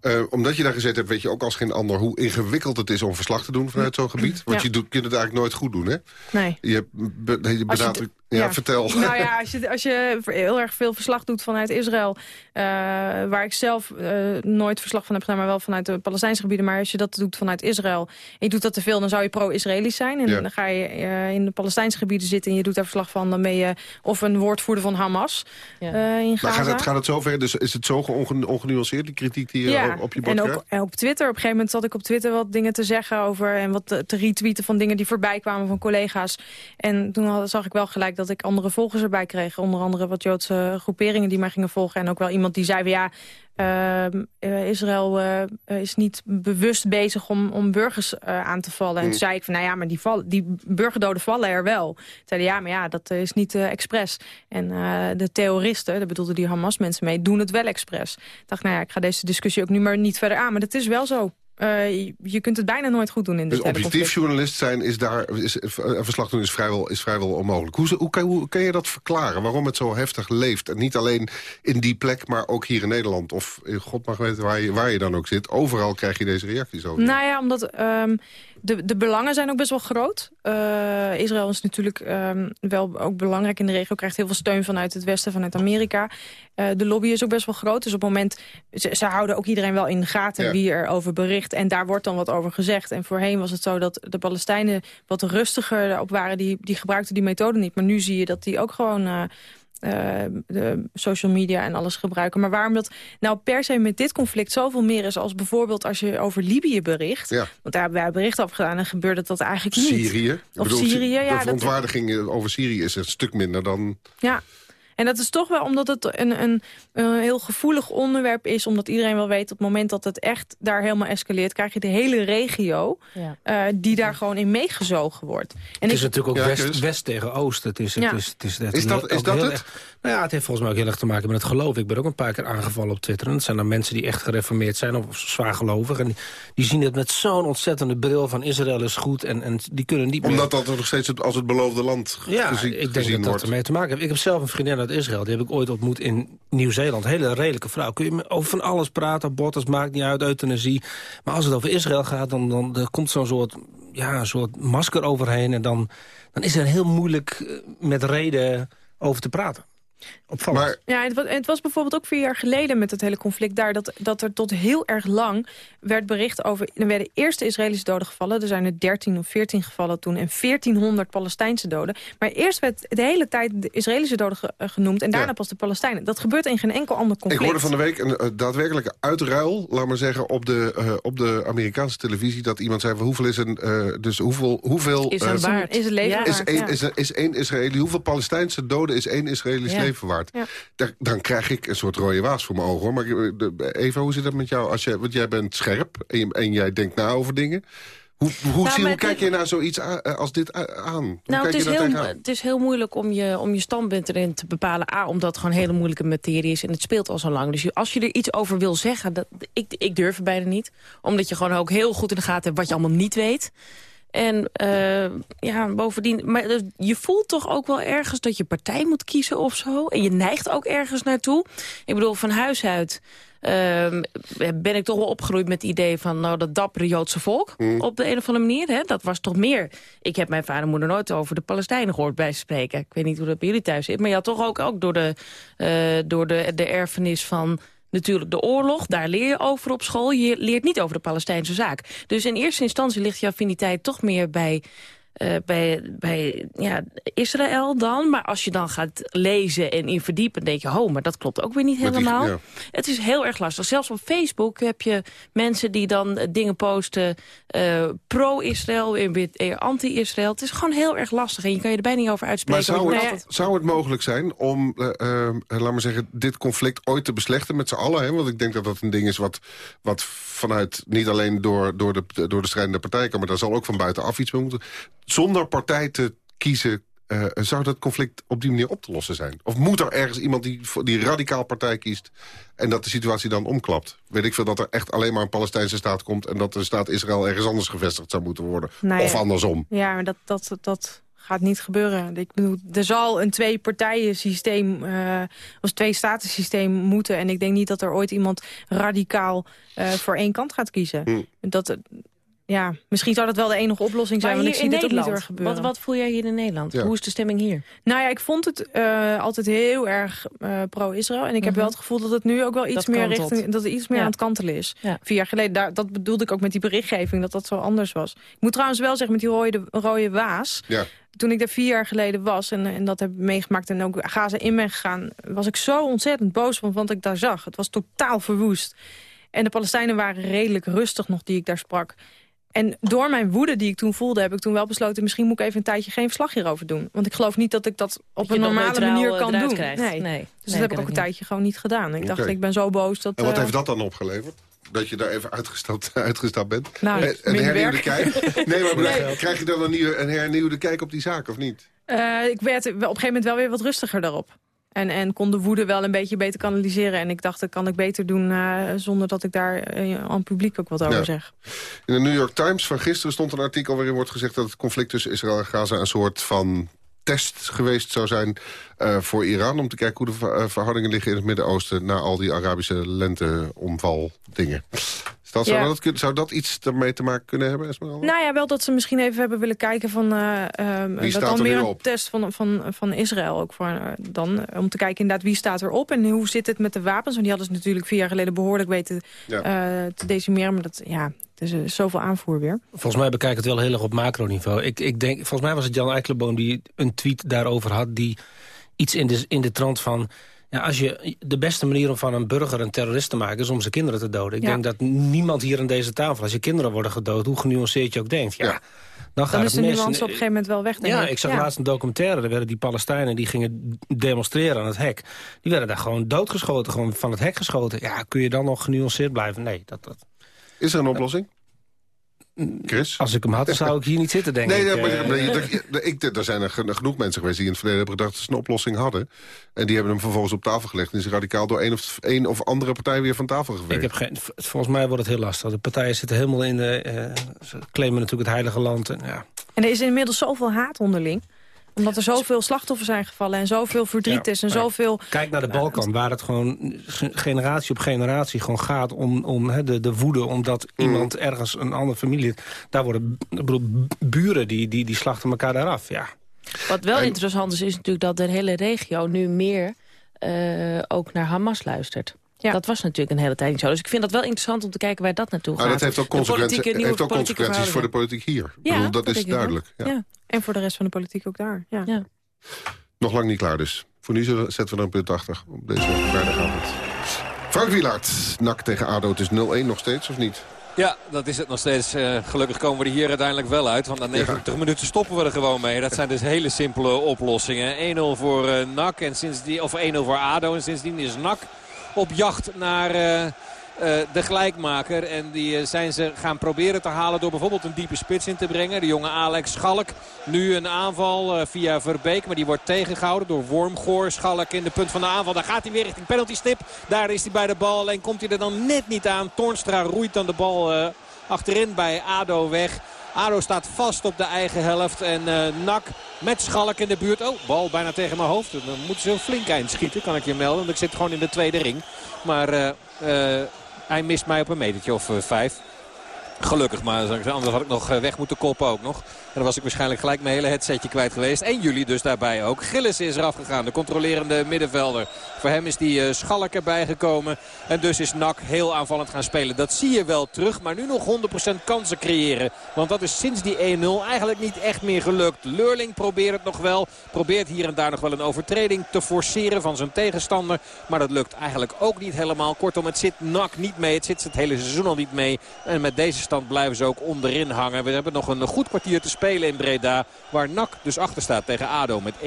S5: Eh, omdat je daar gezeten hebt, weet je ook als geen ander... hoe ingewikkeld het is om verslag te doen vanuit zo'n gebied. Want
S16: Ja.
S5: je doet, kunt het eigenlijk nooit goed doen, hè?
S16: Nee.
S5: Je, hebt be- je
S16: Als je
S5: benadrukt... Ja, vertel.
S16: Nou ja, als je, als je heel erg veel verslag doet vanuit Israël... eh, waar ik zelf eh, nooit verslag van heb gedaan... maar wel vanuit de Palestijnse gebieden... maar als je dat doet vanuit Israël en je doet dat te veel... dan zou je pro-Israëlisch zijn. En
S5: Ja.
S16: dan ga je eh, in de Palestijnse gebieden zitten... en je doet daar verslag van... dan ben je of een woordvoerder van Hamas eh, in
S5: Maar
S16: Gaza.
S5: gaat het, gaat het zover? Dus is het zo onge- ongenuanceerd, die kritiek die je op, op je bord
S16: en
S5: krijgt?
S16: ook, en op Twitter. Op een gegeven moment zat ik op Twitter wat dingen te zeggen over... en wat te, te retweeten van dingen die voorbij kwamen van collega's. En toen had- zag ik wel gelijk dat ik andere volgers erbij kreeg. Onder andere wat Joodse groeperingen die mij gingen volgen. En ook wel iemand die zei van ja... ehm, eh, Israël eh, is niet bewust bezig om, om burgers eh, aan te vallen. En toen zei ik van, nou ja, maar die, val, die burgerdoden vallen er wel. Zeiden ja, maar ja, dat is niet expres. En de terroristen, daar bedoelden die Hamas-mensen mee, doen het wel expres. Ik dacht, nou ja, ik ga deze discussie ook nu maar niet verder aan. Maar dat is wel zo. Eh, je, kunt het bijna nooit goed doen in dit
S5: Dus objectief journalist zijn is daar, is, eh, verslag doen is vrijwel, is vrijwel onmogelijk. Hoe, hoe kan je dat verklaren? Waarom het zo heftig leeft? En niet alleen in die plek, maar ook hier in Nederland. Of eh, God mag weten waar je, waar je dan ook zit. Overal krijg je deze reacties over.
S16: Nou ja, omdat ehm, de, de belangen zijn ook best wel groot. Eh, Israël is natuurlijk ehm, wel ook belangrijk in de regio. Krijgt heel veel steun vanuit het westen, vanuit Amerika. Eh, de lobby is ook best wel groot. Dus op het moment, ze, ze houden ook iedereen wel in de gaten
S5: Ja.
S16: wie er over bericht. En daar wordt dan wat over gezegd. En voorheen was het zo dat de Palestijnen wat rustiger op waren. Die, die gebruikten die methode niet. Maar nu zie je dat die ook gewoon... eh, de social media en alles gebruiken. Maar waarom dat nou per se met dit conflict zoveel meer is... als bijvoorbeeld als je over Libië bericht.
S5: Ja.
S16: Want daar hebben wij bericht over gedaan en gebeurde dat eigenlijk niet.
S5: Syrië.
S16: Of
S5: bedoel,
S16: Syrië, ja.
S5: De verontwaardiging over Syrië is een stuk minder dan...
S16: ja. En dat is toch wel omdat het een, een, een heel gevoelig onderwerp is. Omdat iedereen wel weet, op het moment dat het echt daar helemaal escaleert... krijg je de hele regio
S15: Ja.
S16: eh, die daar gewoon in meegezogen wordt. En
S17: het is
S16: ik-
S17: natuurlijk ook
S5: Ja,
S17: west, west tegen oost. Het is, het
S16: Ja.
S17: is, het is, het
S5: Is dat- is dat
S17: heel
S5: het?
S17: erg- nou ja, het heeft volgens mij ook heel erg te maken met het geloof. Ik ben ook een paar keer aangevallen op Twitter. En dat zijn dan mensen die echt gereformeerd zijn of zwaar gelovig. En die, zien het met zo'n ontzettende bril van Israël is goed. En, en die kunnen niet meer...
S5: Omdat dat nog steeds het- als het beloofde land
S17: Ja,
S5: gezien,
S17: ik denk
S5: gezien
S17: dat dat ermee te maken heeft. Ik heb zelf een vriendin uit Israël. Die heb ik ooit ontmoet in Nieuw-Zeeland. Hele redelijke vrouw. Kun je over van alles praten. Abortus maakt niet uit, euthanasie. Maar als het over Israël gaat, dan, dan komt zo'n soort, ja, een soort masker overheen. En dan, dan is er heel moeilijk eh, met reden over te praten. Opvallend.
S5: Maar
S16: Ja, het was, het was bijvoorbeeld ook vier jaar geleden met het hele conflict daar... dat, dat er tot heel erg lang werd bericht over... er werden eerst de Israëlische doden gevallen. Er zijn er 13 of 14 gevallen toen en 1400 Palestijnse doden. Maar eerst werd de hele tijd de Israëlische doden ge- eh, genoemd... en daarna
S5: Ja.
S16: pas de Palestijnen. Dat gebeurt in geen enkel ander
S5: ik
S16: conflict.
S5: hoorde van de week een eh, daadwerkelijke uitruil, laat maar zeggen, op de, eh, op de Amerikaanse televisie. Dat iemand zei, van, hoeveel is een, eh, dus hoeveel, hoeveel
S15: Is een waard.
S16: Is het leven
S15: Ja.
S5: is,
S16: waard,
S5: één,
S16: ja.
S5: is, is één Israëli, hoeveel Palestijnse doden is één Israëlisch
S15: Ja.
S5: leven waard?
S16: Ja.
S5: Daar, dan krijg ik een soort rode waas voor mijn ogen. Hoor. Maar de- Eva, hoe zit dat met jou? Als jij, want jij bent scherp en, en jij denkt na over dingen. Hoe, hoe, zie, hoe kijk je naar zoiets eh, als dit aan? Hoe
S15: Nou,
S5: kijk
S15: het is, heel, het is heel moeilijk om je, om je standpunt erin te bepalen. A, omdat het gewoon hele moeilijke materie is en het speelt al zo lang. Dus als je er iets over wil zeggen, dat, ik, ik durf het bijna niet. Omdat je gewoon ook heel goed in de gaten hebt wat je allemaal niet weet. En eh, ja, bovendien, maar dus je voelt toch ook wel ergens dat je partij moet kiezen of zo. En je neigt ook ergens naartoe. Ik bedoel, van huis uit ehm, ben ik toch wel opgegroeid met het idee van nou, dat dappere Joodse volk. Op de een of andere manier. Hè? Dat was toch meer. Ik heb mijn vader en moeder nooit over de Palestijnen gehoord bij spreken. Ik weet niet hoe dat bij jullie thuis zit. Maar je had toch ook, ook door, de, eh, door de, de erfenis van natuurlijk de oorlog. Daar leer je over op school. Je leert niet over de Palestijnse zaak. Dus in eerste instantie ligt je affiniteit toch meer bij eh, bij, bij ja, Israël dan. Maar als je dan gaat lezen en in verdiepen, denk je... oh, maar dat klopt ook weer niet
S5: die-
S15: helemaal.
S5: ja.
S15: Het is heel erg lastig. Zelfs op Facebook heb je mensen die dan eh, dingen posten... eh, pro-Israël en weer anti-Israël. Het is gewoon heel erg lastig en je kan je er bijna niet over
S5: Maar
S15: uitspreken.
S5: zou
S15: want
S5: het,
S15: altijd-
S5: zou het mogelijk zijn om, laat maar zeggen, dit conflict ooit te beslechten met z'n allen? Hè? Want ik denk dat dat een ding is wat, wat vanuit, niet alleen door, door, de, door de strijdende partijen kan... maar daar zal ook van buitenaf iets mee moeten. Zonder partij te kiezen, eh, zou dat conflict op die manier op te lossen zijn? Of moet er ergens iemand die, die radicaal partij kiest... en dat de situatie dan omklapt? Weet ik veel dat er echt alleen maar een Palestijnse staat komt... en dat de staat Israël ergens anders gevestigd zou moeten worden?
S16: Nou ja.
S5: Of andersom?
S16: Ja, maar dat, dat, dat gaat niet gebeuren. Ik bedoel, er zal een twee-partijen systeem, eh of twee-staten-systeem moeten. En ik denk niet dat er ooit iemand radicaal eh, voor één kant gaat kiezen.
S5: Hm.
S16: Dat, ja, misschien zou dat wel de enige oplossing zijn,
S15: Maar
S16: want ik zie dit ook niet
S15: Nederland,
S16: door gebeuren.
S15: wat, wat voel jij hier in Nederland?
S16: Ja.
S15: Hoe is de stemming hier?
S16: Nou ja, ik vond het eh, altijd heel erg eh, pro-Israël. En ik heb
S15: Mhm.
S16: wel het gevoel dat het nu ook wel iets
S15: Dat
S16: meer richting, dat het iets meer
S15: Ja.
S16: aan het kantelen is.
S15: Ja.
S16: Vier jaar geleden, daar, dat bedoelde ik ook met die berichtgeving, dat dat zo anders was. Ik moet trouwens wel zeggen, met die rode, rode waas.
S5: Ja.
S16: Toen ik daar vier jaar geleden was en, en dat heb meegemaakt en ook Gaza in ben gegaan, was ik zo ontzettend boos van wat ik daar zag. Het was totaal verwoest. En de Palestijnen waren redelijk rustig nog die ik daar sprak. En door mijn woede die ik toen voelde, heb ik toen wel besloten... misschien moet ik even een tijdje geen verslag hierover doen. Want ik geloof niet dat ik dat op een normale manier
S15: eh,
S16: kan doen. Nee.
S15: Nee.
S16: Dus
S15: Nee,
S16: dat heb ik ook een
S15: niet.
S16: tijdje gewoon niet gedaan. Ik dacht, ik ben zo boos dat...
S5: En wat
S16: eh,
S5: heeft dat dan opgeleverd? Dat je daar even uitgestapt, [laughs] uitgestapt bent?
S16: Nou,
S5: Eh, een hernieuwde
S16: werk.
S5: kijk? [laughs] Nee, maar
S16: Nee.
S5: krijg je dan een, nieuwe, een hernieuwde kijk op die zaak, of niet?
S16: eh, ik werd op een gegeven moment wel weer wat rustiger daarop. En, en kon de woede wel een beetje beter kanaliseren. En ik dacht, dat kan ik beter doen eh, zonder dat ik daar eh, aan het publiek ook wat over
S5: Ja.
S16: zeg.
S5: In de New York Times van gisteren stond een artikel... waarin wordt gezegd dat het conflict tussen Israël en Gaza... een soort van test geweest zou zijn eh, voor Iran... om te kijken hoe de ver- verhoudingen liggen in het Midden-Oosten... na al die Arabische lenteomval dingen. Dat, zou,
S16: Ja.
S5: dat, kun- zou dat iets ermee te maken kunnen hebben, Esmeralda?
S16: Nou ja, wel dat ze misschien even hebben willen kijken van... eh, ehm, dat
S5: staat
S16: dan
S5: er
S16: meer
S5: nu
S16: een test van, van, van Israël ook voor, eh, dan. eh, om te kijken inderdaad wie staat erop en hoe zit het met de wapens. Want die hadden ze natuurlijk vier jaar geleden behoorlijk weten
S17: Ja.
S16: eh, te decimeren. Maar dat, ja, er is zoveel aanvoer weer.
S17: Volgens mij bekijk ik het wel heel erg op macroniveau. Ik, ik denk, volgens mij was het Jan Eikelboom die een tweet daarover had... die iets in de, in de trant van... Ja, als je, de beste manier om van een burger een terrorist te maken... is om zijn kinderen te doden. Ik
S16: Ja.
S17: denk dat niemand hier aan deze tafel... als je kinderen worden gedood, hoe genuanceerd je ook denkt... Ja, Dan, gaat
S16: Dan is de nuance op een gegeven moment wel weg,
S17: Ja,
S16: ik.
S17: ik zag
S16: Ja.
S17: laatst een documentaire. Er werden die Palestijnen die gingen demonstreren aan het hek. Die werden daar gewoon doodgeschoten, gewoon van het hek geschoten. Ja, kun je dan nog genuanceerd blijven? Nee, dat... dat
S5: Is er een oplossing? Chris?
S17: Als ik hem had, dan zou ik hier niet zitten, denk
S5: nee,
S17: ik.
S5: Nee, maar,
S17: Eh,
S5: dat- ik, er zijn er gen- genoeg mensen geweest die in het verleden hebben gedacht... dat ze een oplossing hadden. En die hebben hem vervolgens op tafel gelegd. En is radicaal door een of, een of andere partij weer van tafel geweest.
S17: Ik heb geen, volgens mij wordt het heel lastig. De partijen zitten helemaal in de... eh, ze claimen natuurlijk het heilige land. En, ja.
S16: En er is inmiddels zoveel haat onderling. Omdat er zoveel slachtoffers zijn gevallen en zoveel verdriet
S17: Ja,
S16: is en zoveel...
S17: Kijk naar de Balkan, waar het gewoon ge- generatie op generatie gewoon gaat om, om hè, de, de woede. Omdat
S5: Mm.
S17: iemand ergens een andere familie... Daar worden ik bedoel, buren die, die, die slachten elkaar daar af. Ja.
S15: Wat wel interessant is, is natuurlijk dat de hele regio nu meer eh, ook naar Hamas luistert. Dat was natuurlijk een hele tijd niet zo. Dus ik vind dat wel interessant om te kijken waar dat naartoe gaat.
S5: Maar dat heeft ook, consequenties, heeft ook consequenties voor de politiek hier.
S16: Ja,
S5: bedoel, dat, is duidelijk. Ja.
S16: Ja. En voor de rest van de politiek ook daar. Ja.
S5: Nog lang niet klaar dus. Voor nu zetten we er een punt achter op deze vrijdagavond. Frank Wielaert, NAC tegen ADO. Het is 0-1 nog steeds, of niet?
S10: Ja, dat is het nog steeds. Eh, gelukkig komen we er hier uiteindelijk wel uit. Want na 90 minuten stoppen we er gewoon mee. Dat zijn dus hele simpele oplossingen. 1-0 voor eh, NAC en sindsdien, of 1-0 voor ADO. En sindsdien is NAC op jacht naar eh, eh, de gelijkmaker. En die eh, zijn ze gaan proberen te halen door bijvoorbeeld een diepe spits in te brengen. De jonge Alex Schalk. Nu een aanval via Verbeek. Maar die wordt tegengehouden door Wormgoor. Schalk in de punt van de aanval. Daar gaat hij weer richting penalty stip. Daar is hij bij de bal. Alleen komt hij er dan net niet aan. Toornstra roeit dan de bal achterin bij ADO weg. ADO staat vast op de eigen helft. En eh Nak met Schalk in de buurt. Oh, bal bijna tegen mijn hoofd. Dan moeten ze een flink eind schieten, kan ik je melden. Want ik zit gewoon in de tweede ring. Maar eh, eh, hij mist mij op een metertje of vijf. Gelukkig, maar anders had ik nog weg moeten koppen ook nog. Dan was ik waarschijnlijk gelijk mijn hele headsetje kwijt geweest. En jullie dus daarbij ook. Gillis is eraf gegaan, de controlerende middenvelder. Voor hem is die uh, Schalk erbij gekomen. En dus is NAC heel aanvallend gaan spelen. Dat zie je wel terug, maar nu nog 100% kansen creëren. Want dat is sinds die 1-0 eigenlijk niet echt meer gelukt. Leurling probeert het nog wel. Probeert hier en daar nog wel een overtreding te forceren van zijn tegenstander. Maar dat lukt eigenlijk ook niet helemaal. Kortom, het zit NAC niet mee. Het zit het hele seizoen al niet mee. En met deze stand blijven ze ook onderin hangen. We hebben nog een goed kwartier te spelen in Breda. Waar NAC dus achter staat tegen ADO met 1-0.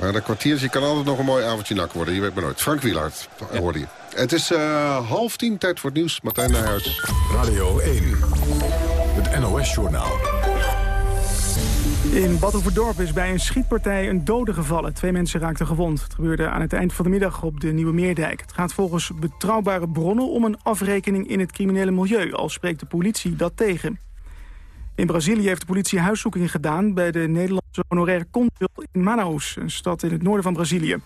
S5: Maar dat kwartiertje kan altijd nog een mooi avondje NAC worden. Je weet maar nooit. Frank Wielaert hoorde je. Het is uh, half tien, tijd voor het nieuws. Martijn Nijhuis.
S4: Radio 1, het NOS-journaal.
S1: In Badhoevedorp is bij een schietpartij een dode gevallen. Twee mensen raakten gewond. Het gebeurde aan het eind van de middag op de Nieuwe Meerdijk. Het gaat volgens betrouwbare bronnen om een afrekening in het criminele milieu... al spreekt de politie dat tegen. In Brazilië heeft de politie huiszoekingen gedaan... bij de Nederlandse honorair consul in Manaus, een stad in het noorden van Brazilië.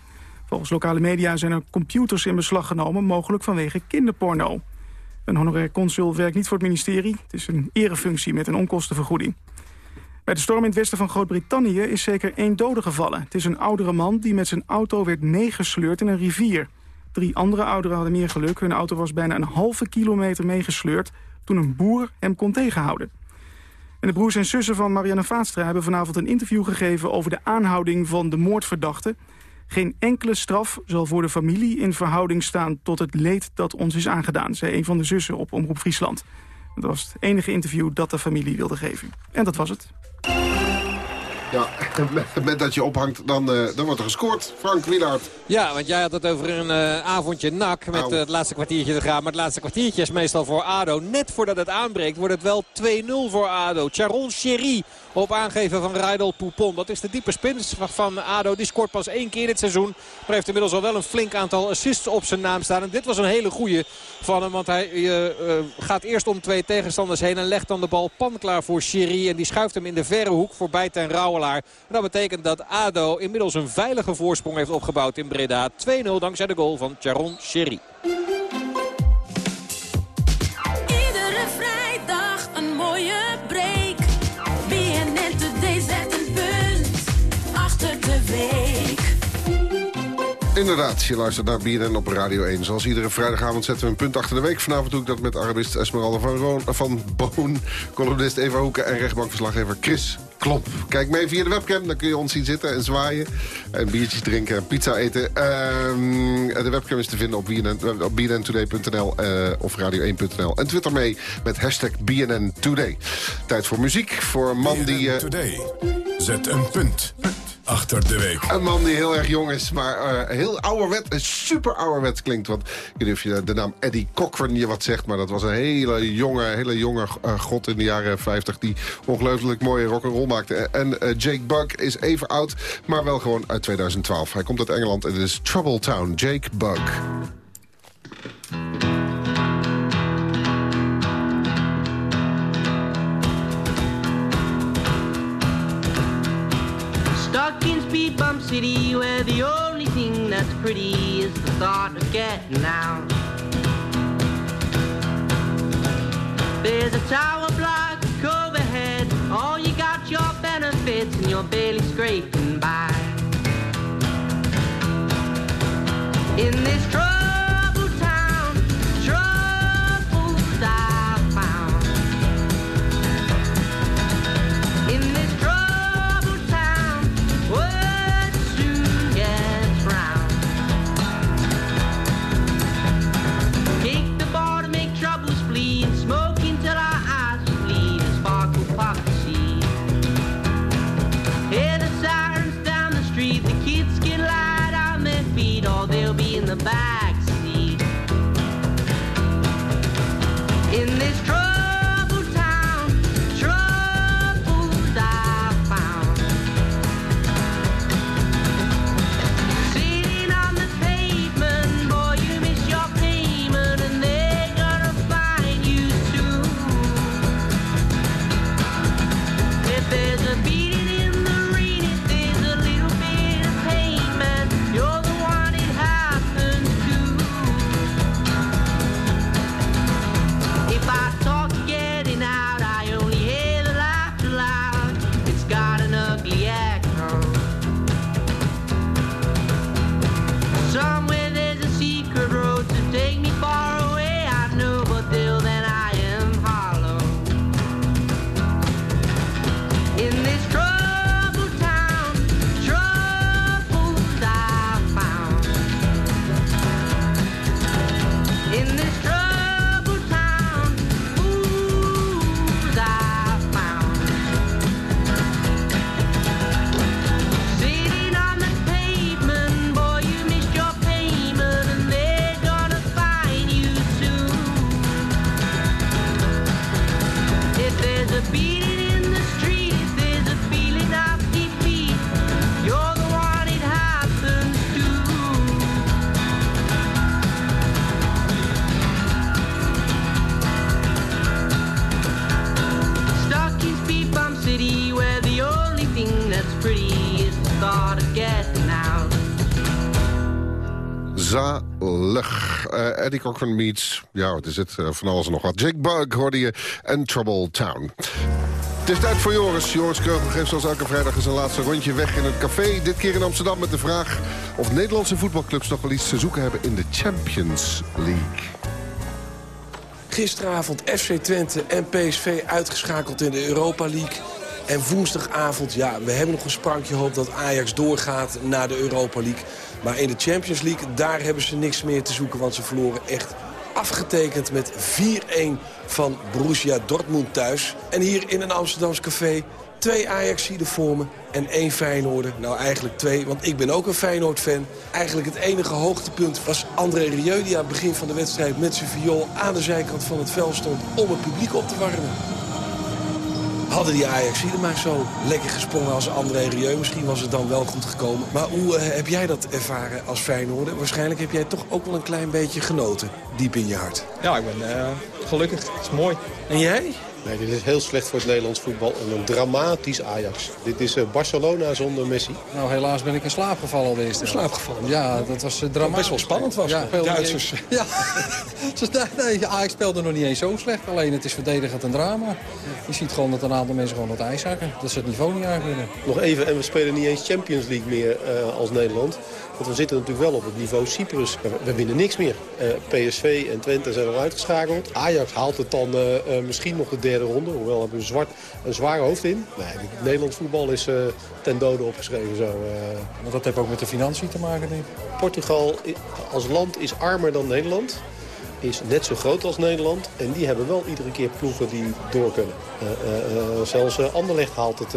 S1: Volgens lokale media zijn er computers in beslag genomen... mogelijk vanwege kinderporno. Een honorair consul werkt niet voor het ministerie. Het is een erefunctie met een onkostenvergoeding. Bij de storm in het westen van Groot-Brittannië is zeker één dode gevallen. Het is een oudere man die met zijn auto werd meegesleurd in een rivier. Drie andere ouderen hadden meer geluk. Hun auto was bijna een halve kilometer meegesleurd... toen een boer hem kon tegenhouden. De broers en zussen van Marianne Vaatstra hebben vanavond een interview gegeven... over de aanhouding van de moordverdachte. Geen enkele straf zal voor de familie in verhouding staan... tot het leed dat ons is aangedaan, zei een van de zussen op Omroep Friesland. Dat was het enige interview dat de familie wilde geven. En dat was het.
S5: Ja, [laughs] met dat je ophangt, dan, uh, dan wordt er gescoord. Frank Wielaert.
S10: Ja, want jij had het over een uh, avondje nak met uh, het laatste kwartiertje te gaan. Maar het laatste kwartiertje is meestal voor ADO. Net voordat het aanbreekt wordt het wel 2-0 voor ADO. Charon Sherry op aangeven van Rijdel Poupon. Dat is de diepe spins van ADO. Die scoort pas één keer dit seizoen. Maar heeft inmiddels al wel een flink aantal assists op zijn naam staan. En dit was een hele goeie van hem. Want hij gaat eerst om twee tegenstanders heen. En legt dan de bal pan klaar voor Sherry. En die schuift hem in de verre hoek voorbij ten Rauwelaar. En dat betekent dat ADO inmiddels een veilige voorsprong heeft opgebouwd in Breda. 2-0 dankzij de goal van Charon Sherry.
S5: Inderdaad, je luistert naar BNN op Radio 1. Zoals iedere vrijdagavond zetten we een punt achter de week. Vanavond doe ik dat met Arabist Esmeralda van, Roon, van Boon... columnist Eva Hoeken en rechtbankverslaggever Chris Klop. Kijk mee via de webcam, dan kun je ons zien zitten en zwaaien. En biertjes drinken en pizza eten. Uh, de webcam is te vinden op, BNN, op bnntoday.nl uh, of radio1.nl. En twitter mee met hashtag BNN Today. Tijd voor muziek, voor een man
S4: BNN
S5: die... Uh,
S4: Today. Zet een punt achter de week.
S5: Een man die heel erg jong is, maar uh, heel ouderwet, super ouderwet klinkt. Want ik weet niet of je de naam Eddie Cochran je wat zegt... maar dat was een hele jonge, hele jonge uh, god in de jaren 50... die ongelooflijk mooie rock'n'roll maakte. En Jake Bug is even oud, maar wel gewoon uit 2012. Hij komt uit Engeland en het is Trouble Town, Jake Bug.
S24: Speed Bump City where the only thing that's pretty is the thought of getting out. There's a tower block overhead, all you got your benefits and you're barely scraping by. In this troubled
S5: Zalig. Eh Eddie Cochran meets, ja wat is het, Eh, van alles en nog wat. Jake Bug hoorde je en Trouble Town. Het is tijd voor Joris. Joris Kreugel geeft zoals elke vrijdag een laatste rondje weg in het café. Dit keer in Amsterdam met de vraag of Nederlandse voetbalclubs nog wel iets te zoeken hebben in de Champions League.
S25: Gisteravond FC Twente en PSV uitgeschakeld in de Europa League. En woensdagavond, ja, we hebben nog een sprankje hoop dat Ajax doorgaat naar de Europa League. Maar in de Champions League, daar hebben ze niks meer te zoeken. Want ze verloren echt afgetekend met 4-1 van Borussia Dortmund thuis. En hier in een Amsterdams café twee Ajaxiden voor me en één Feyenoorder. Nou, eigenlijk twee, want ik ben ook een Feyenoord-fan. Eigenlijk het enige hoogtepunt was André Rieu... die aan het begin van de wedstrijd met zijn viool aan de zijkant van het veld stond... om het publiek op te warmen. Hadden die Ajaxiden maar zo lekker gesprongen als André Rieu. Misschien was het dan wel goed gekomen. Maar hoe eh, heb jij dat ervaren als Feyenoorder? Waarschijnlijk heb jij toch ook wel een klein beetje genoten. Diep in je hart.
S26: Ja, ik ben eh, gelukkig. Het is mooi.
S25: En jij?
S27: Nee, dit is heel slecht voor het Nederlands voetbal. En een dramatisch Ajax. Dit is eh, Barcelona zonder Messi.
S28: Nou, helaas ben ik in slaap gevallen al de eerste
S25: In slaap gevallen?
S28: Ja, dat was uh, dramatisch.
S25: best wel spannend was
S28: speelde
S25: Duitsers. [laughs]
S28: Ja, Ze- nee, Ajax speelde nog niet eens zo slecht. Alleen het is verdedigend een drama. Je ziet gewoon dat een aantal mensen gewoon het ijs zakken. Dat ze het niveau niet aankunnen.
S27: Nog even, en we spelen niet eens Champions League meer eh, als Nederland. Want we zitten natuurlijk wel op het niveau Cyprus. We, we winnen niks meer. Eh, PSV en Twente zijn al uitgeschakeld. Ajax haalt het dan eh, eh, misschien nog de derde ronde. Hoewel hebben we een, zwart, een zwaar hoofd in. Nee, Nederlands voetbal is ten dode opgeschreven zo.
S28: Want dat heeft ook met de financiën te maken, denk ik.
S27: Portugal als land is armer dan Nederland. Is net zo groot als Nederland. En die hebben wel iedere keer ploegen die door kunnen. Zelfs Anderlecht haalt het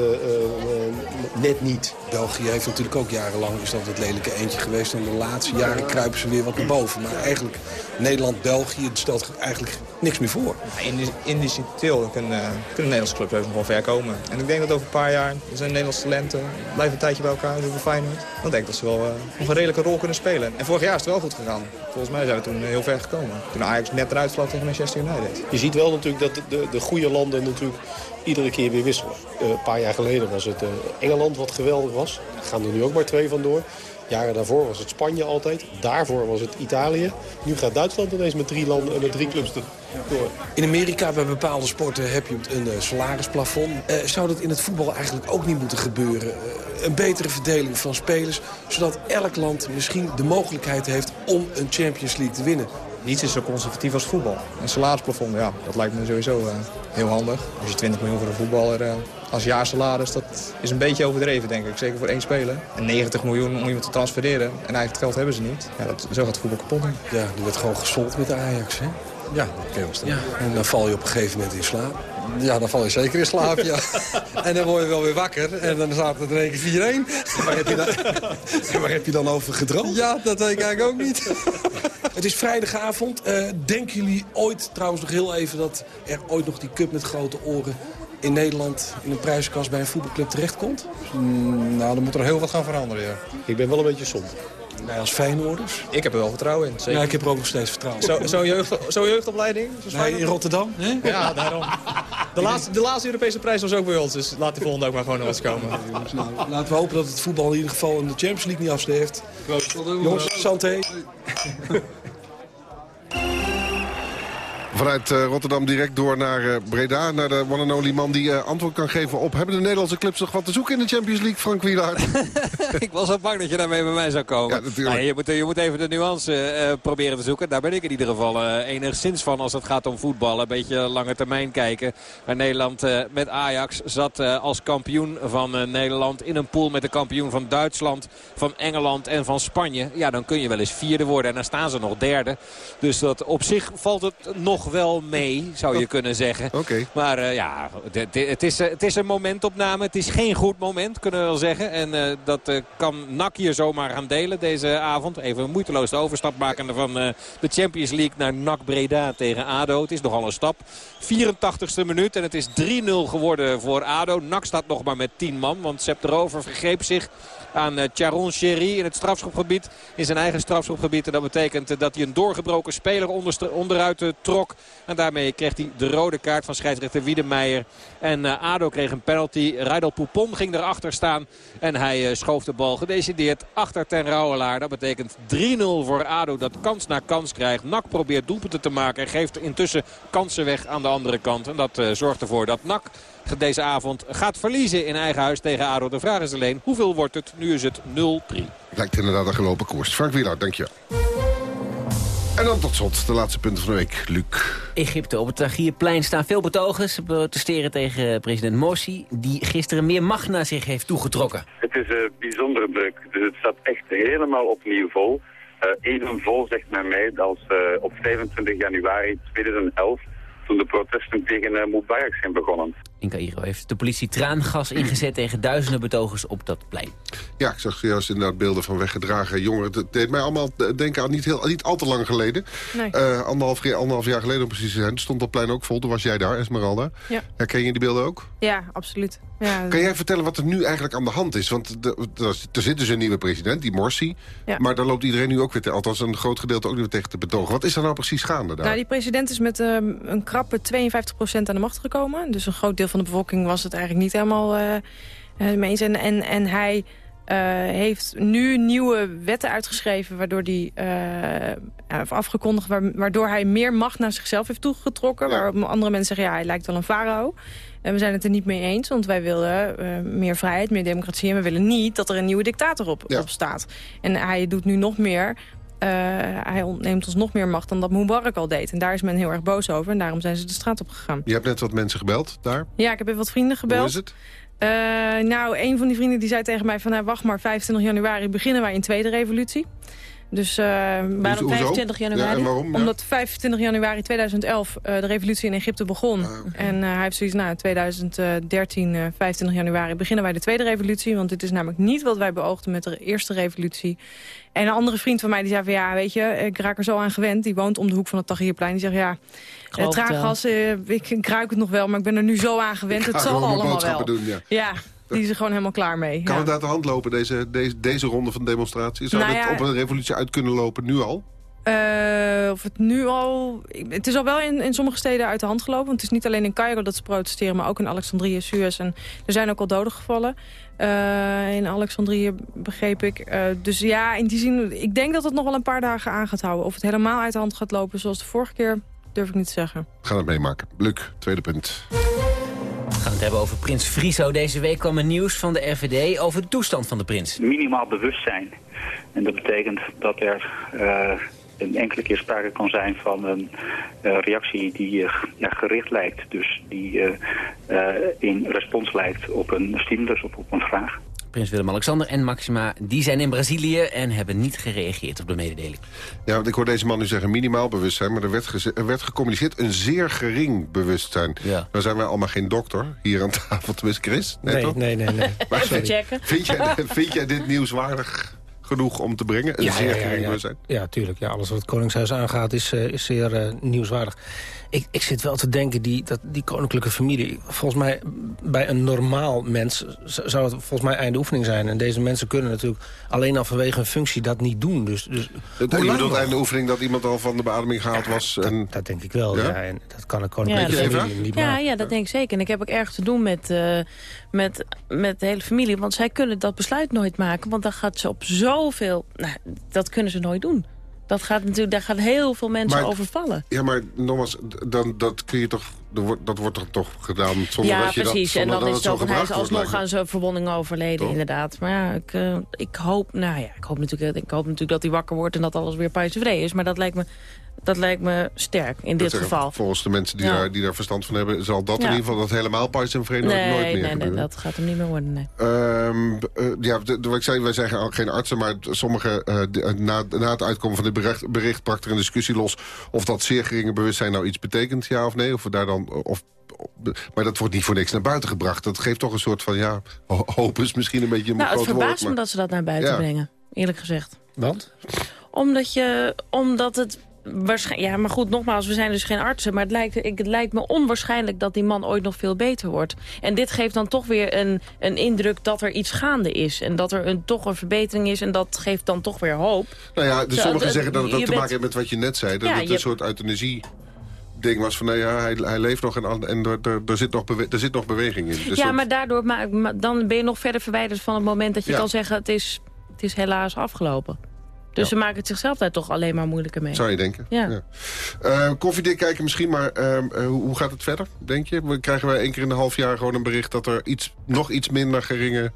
S27: net niet.
S25: België heeft natuurlijk ook jarenlang is dat het lelijke eentje geweest. En de laatste jaren kruipen ze weer wat naar boven. Maar eigenlijk Nederland-België stelt eigenlijk niks meer voor.
S26: Indi- Indiscuteel kunnen, uh, kunnen Nederlandse clubs nog wel ver komen. En ik denk dat over een paar jaar, er zijn Nederlandse talenten, blijven een tijdje bij elkaar, zoals Feyenoord. Dan denk ik dat ze wel eh, nog een redelijke rol kunnen spelen. En vorig jaar is het wel goed gegaan. Volgens mij zijn we toen heel ver gekomen. Toen Ajax net eruit vloog tegen Manchester United.
S27: Je ziet wel natuurlijk dat de, de, de goede landen natuurlijk iedere keer weer wisselen. Eh, een paar jaar geleden was het eh, Engeland wat geweldig was. Daar gaan er nu ook maar twee van door. Jaren daarvoor was het Spanje altijd. Daarvoor was het Italië. Nu gaat Duitsland ineens met drie, landen, met drie clubs door.
S25: In Amerika bij bepaalde sporten heb je een eh, salarisplafond. Zou dat in het voetbal eigenlijk ook niet moeten gebeuren? Een betere verdeling van spelers, zodat elk land misschien de mogelijkheid heeft om een Champions League te winnen.
S26: Niets is zo conservatief als voetbal. Een salarisplafond, ja, dat lijkt me sowieso eh, heel handig. Als je 20 miljoen voor een voetballer eh, als jaarsalaris, dat is een beetje overdreven, denk ik. Zeker voor één speler. En 90 miljoen om iemand te transfereren. En eigenlijk het geld hebben ze niet. Ja, dat, zo gaat voetbal kapot. denk ik.
S25: Ja, er werd gewoon gesold met de Ajax, hè?
S28: Ja, dat.
S25: Ja. En dan val je op een gegeven moment in slaap.
S28: Ja, dan val je zeker in slaap, ja. [laughs] en dan word je wel weer wakker en dan staat het in één keer 4-1.
S25: Waar heb, je dan, [laughs] waar heb je dan over gedroomd?
S28: Ja, dat weet ik eigenlijk ook niet. [laughs]
S25: Het is vrijdagavond. Eh, denken jullie ooit, trouwens nog heel even... dat er ooit nog die cup met grote oren in Nederland... in een prijzenkast bij een voetbalclub terechtkomt?
S28: Mm, nou, dan moet er heel wat gaan veranderen, ja.
S27: Ik ben wel een beetje somber.
S25: Wij als Feyenoorders?
S26: Ik heb er wel vertrouwen in. Zeker.
S25: Ja, ik heb er ook nog steeds vertrouwen in.
S26: Zo'n zo jeugd, zo jeugdopleiding?
S25: Nee, in Rotterdam. Hè?
S26: Ja, daarom. De laatste, de laatste Europese prijs was ook bij ons, dus laat die volgende ook maar gewoon nog eens komen.
S25: Nou, laten we hopen dat het voetbal in ieder geval in de Champions League niet afsterft. Jongens, Santé. [laughs]
S5: Vanuit eh, Rotterdam direct door naar eh, Breda. Naar de one and only man die eh, antwoord kan geven op... hebben de Nederlandse clubs nog wat te zoeken in de Champions League, Frank Wielaert? [laughs]
S10: ik was al bang dat je daarmee bij mij zou komen.
S5: Ja,
S10: je, moet, je moet even de nuance proberen te zoeken. Daar ben ik in ieder geval enigszins van als het gaat om voetbal. Een beetje lange termijn kijken. Maar Nederland met Ajax zat als kampioen van Nederland... in een pool met de kampioen van Duitsland, van Engeland en van Spanje. Ja, dan kun je wel eens vierde worden. En dan staan ze nog derde. Dus dat op zich valt het nog wel mee, zou je kunnen zeggen.
S5: Oké.
S10: Maar eh, ja, het- is, eh, het is een momentopname. Het is geen goed moment, kunnen we wel zeggen. En eh, dat kan NAC hier zomaar gaan delen deze avond. Even een moeiteloos de overstap maken van de Champions League naar NAC Breda tegen ADO. Het is nogal een stap. 84ste minuut en het is 3-0 geworden voor ADO. NAC staat nog maar met 10 man, want Sepp de Rover vergreep zich aan eh, Charon Sherry in het strafschopgebied. In zijn eigen strafschopgebied. En dat betekent eh, dat hij een doorgebroken speler onderuit eh, trok. En daarmee kreeg hij de rode kaart van scheidsrechter Wiedemeijer. En ADO kreeg een penalty. Rijdel Poupon ging erachter staan. En hij schoof de bal gedecideerd achter ten Rouwelaar. Dat betekent 3-0 voor ADO dat kans na kans krijgt. NAC probeert doelpunten te maken en geeft intussen kansen weg aan de andere kant. En dat zorgt ervoor dat NAC deze avond gaat verliezen in eigen huis tegen ADO. De vraag is alleen, hoeveel wordt het? Nu is het 0-3.
S5: Lijkt inderdaad een gelopen koers. Frank Wielaert, dankjewel. En dan tot slot de laatste punten van de week. Luc.
S7: Egypte. Op het Tahrirplein staan veel betogers. Ze protesteren tegen president Morsi... die gisteren meer macht naar zich heeft toegetrokken.
S29: Het is een bijzondere druk. Dus het staat echt helemaal opnieuw vol. Eh, even vol zegt men mij als eh, op 25 januari 2011... toen de protesten tegen uh, Mubarak zijn begonnen.
S7: In Cairo heeft de politie traangas ingezet tegen duizenden betogers op dat plein.
S5: Ja, ik zag juist inderdaad beelden van weggedragen jongeren. Het deed mij allemaal denken aan niet, heel, niet al te lang geleden.
S16: Nee.
S5: Uh, anderhalf, anderhalf jaar geleden om precies te zijn. Stond dat plein ook vol. Toen was jij daar, Esmeralda.
S16: Ja.
S5: Herken je die beelden ook?
S16: Ja, absoluut. Ja,
S5: Kan jij vertellen wat er nu eigenlijk aan de hand is? Want er zit dus een nieuwe president, die Morsi.
S16: Ja.
S5: Maar daar loopt iedereen nu ook weer, te, althans een groot gedeelte ook weer tegen te betogen. Wat is er nou precies gaande daar?
S16: Nou, die president is met uh, een krappe 52% aan de macht gekomen. Dus een groot deel van de bevolking was het eigenlijk niet helemaal uh, mee eens. En, en, en hij uh, heeft nu nieuwe wetten uitgeschreven... waardoor die, uh, of afgekondigd, waardoor hij meer macht naar zichzelf heeft toegetrokken. Ja. Waarop andere mensen zeggen, ja, hij lijkt wel een farao. En we zijn het er niet mee eens, want wij willen uh, meer vrijheid, meer democratie... en we willen niet dat er een nieuwe dictator op, ja. op staat. En hij doet nu nog meer... Uh, hij ontneemt ons nog meer macht dan dat Mubarak al deed. En daar is men heel erg boos over. En daarom zijn ze de straat op gegaan.
S5: Je hebt net wat mensen gebeld daar?
S16: Ja, ik heb even wat vrienden gebeld.
S5: Hoe is het?
S16: Uh, nou, een van die vrienden die zei tegen mij van... Nou, wacht maar, 25 januari beginnen wij een tweede revolutie. Dus uh, waarom 25 januari?
S5: Ja, waarom, ja.
S16: Omdat 25 januari 2011 uh, de revolutie in Egypte begon.
S5: Ah, okay.
S16: En uh, hij heeft zoiets, nou, 2013, 25 januari beginnen wij de tweede revolutie. Want dit is namelijk niet wat wij beoogden met de eerste revolutie. En een andere vriend van mij die zei van, ja, weet je, ik raak er zo aan gewend. Die woont om de hoek van het Tahrirplein. Die zegt, ja, traangas, uh, ik, ik ruik het nog wel, maar ik ben er nu zo aan gewend. Het zal allemaal wel.
S5: Doen, ja.
S16: ja. Die is er gewoon helemaal klaar mee.
S5: Kan
S16: ja.
S5: het uit de hand lopen, deze, deze, deze ronde van demonstraties? Zou
S16: nou
S5: het
S16: ja,
S5: op een revolutie uit kunnen lopen, nu al?
S16: Uh, of het nu al... Het is al wel in, in sommige steden uit de hand gelopen. Want het is niet alleen in Cairo dat ze protesteren... maar ook in Alexandrië, Suez. En er zijn ook al doden gevallen. Uh, in Alexandrië begreep ik. Uh, dus ja, in die zin... Ik denk dat het nog wel een paar dagen aan gaat houden. Of het helemaal uit de hand gaat lopen zoals de vorige keer... durf ik niet te zeggen.
S5: We gaan het meemaken. Luc, tweede punt.
S7: Gaan het hebben over prins Friso. Deze week kwam er nieuws van de RVD over de toestand van de prins.
S30: Minimaal bewustzijn. En dat betekent dat er uh, een enkele keer sprake kan zijn van een uh, reactie die ja, gericht lijkt. Dus die in respons lijkt op een stimulus, op, op een vraag.
S7: Prins Willem-Alexander en Maxima, die zijn in Brazilië en hebben niet gereageerd op de mededeling.
S5: Ja, want ik hoor deze man nu zeggen minimaal bewustzijn, maar er werd, er werd gecommuniceerd een zeer gering bewustzijn.
S7: Ja.
S5: Nou zijn wij allemaal geen dokter, hier aan tafel, tenminste Chris.
S17: Nee, nee, nee, nee, nee. [laughs]
S5: Maar,
S16: Even checken.
S5: Vind jij, [laughs] vind jij dit nieuwswaardig genoeg om te brengen? Een
S17: ja,
S5: zeer
S17: ja,
S5: gering
S17: ja, ja.
S5: bewustzijn?
S17: Ja, tuurlijk. Ja, alles wat het Koningshuis aangaat is, uh, is zeer uh, nieuwswaardig. Ik, ik zit wel te denken, die, dat die koninklijke familie... volgens mij, bij een normaal mens zou het volgens mij einde oefening zijn. En deze mensen kunnen natuurlijk alleen al vanwege hun functie dat niet doen. Dus, dus
S5: het, je bedoelt einde oefening dat iemand al van de beademing gehaald was? En...
S17: dat, dat, denk ik wel, ja. ja. En dat kan een koninklijke
S16: ja,
S17: familie niet
S16: ja,
S17: maken.
S16: ja, dat denk ik zeker. En ik heb ook erg te doen met, uh, met, met de hele familie. Want zij kunnen dat besluit nooit maken. Want dan gaat ze op zoveel... Nou, dat kunnen ze nooit doen. Dat gaat natuurlijk, daar gaan heel veel mensen
S5: maar,
S16: over vallen.
S5: Ja, maar nogmaals, dan, dat kun je toch, dat wordt toch, toch gedaan zonder
S16: ja,
S5: dat je
S16: precies.
S5: dat,
S16: en dan
S5: dat
S16: is het ook, hij is alsnog aan zijn verwonding overleden, toch? inderdaad. Maar ja, ik, uh, ik hoop, nou ja, ik hoop natuurlijk, ik hoop natuurlijk dat hij wakker wordt en dat alles weer pijs is. Maar dat lijkt me, dat lijkt me sterk in dit
S5: zeggen,
S16: geval.
S5: Volgens de mensen die, ja. daar, die daar verstand van hebben, zal dat ja. in ieder geval dat helemaal pijs en vrede
S16: nee,
S5: nooit meer
S16: nee,
S5: gebeuren.
S16: Nee, dat gaat hem niet meer worden, nee.
S5: Um, uh, ja, wat ik zei, wij zijn geen, geen artsen, maar sommige, uh, de, na, na het uitkomen van dit bericht, bericht brak er een discussie los of dat zeer geringe bewustzijn nou iets betekent, ja of nee. Of we daar dan, of, maar dat wordt niet voor niks naar buiten gebracht. Dat geeft toch een soort van, ja, hoop is misschien een beetje een
S16: nou,
S5: groot
S16: het verbaast
S5: woord,
S16: me dat ze dat naar buiten ja. brengen, eerlijk gezegd.
S17: Want?
S16: Omdat, je, omdat het. Ja, maar goed, nogmaals, we zijn dus geen artsen... maar het lijkt, het lijkt me onwaarschijnlijk dat die man ooit nog veel beter wordt. En dit geeft dan toch weer een, een indruk dat er iets gaande is... en dat er een, toch een verbetering is en dat geeft dan toch weer hoop.
S5: Nou ja, dus
S16: Zo,
S5: sommigen zeggen dat het ook te
S16: bent-
S5: maken heeft met wat je net zei... dat
S16: Ja,
S5: het
S16: je-
S5: een soort euthanasie ding was van, nou ja, hij, hij leeft nog en, en er, er, er, zit nog er zit nog beweging in. Dus
S15: ja,
S5: dat-
S15: maar daardoor ma- ma- dan ben je nog verder verwijderd van het moment dat je
S5: Ja.
S15: kan zeggen... het is, het is helaas afgelopen. Dus ze maken het zichzelf daar toch alleen maar moeilijker mee.
S5: Zou je denken.
S15: Ja.
S5: Eh, koffiedik kijken misschien, maar ehm, eh, hoe hoe gaat het verder, denk je? We krijgen wij één keer in een half jaar gewoon een bericht... dat er iets, nog iets minder geringe,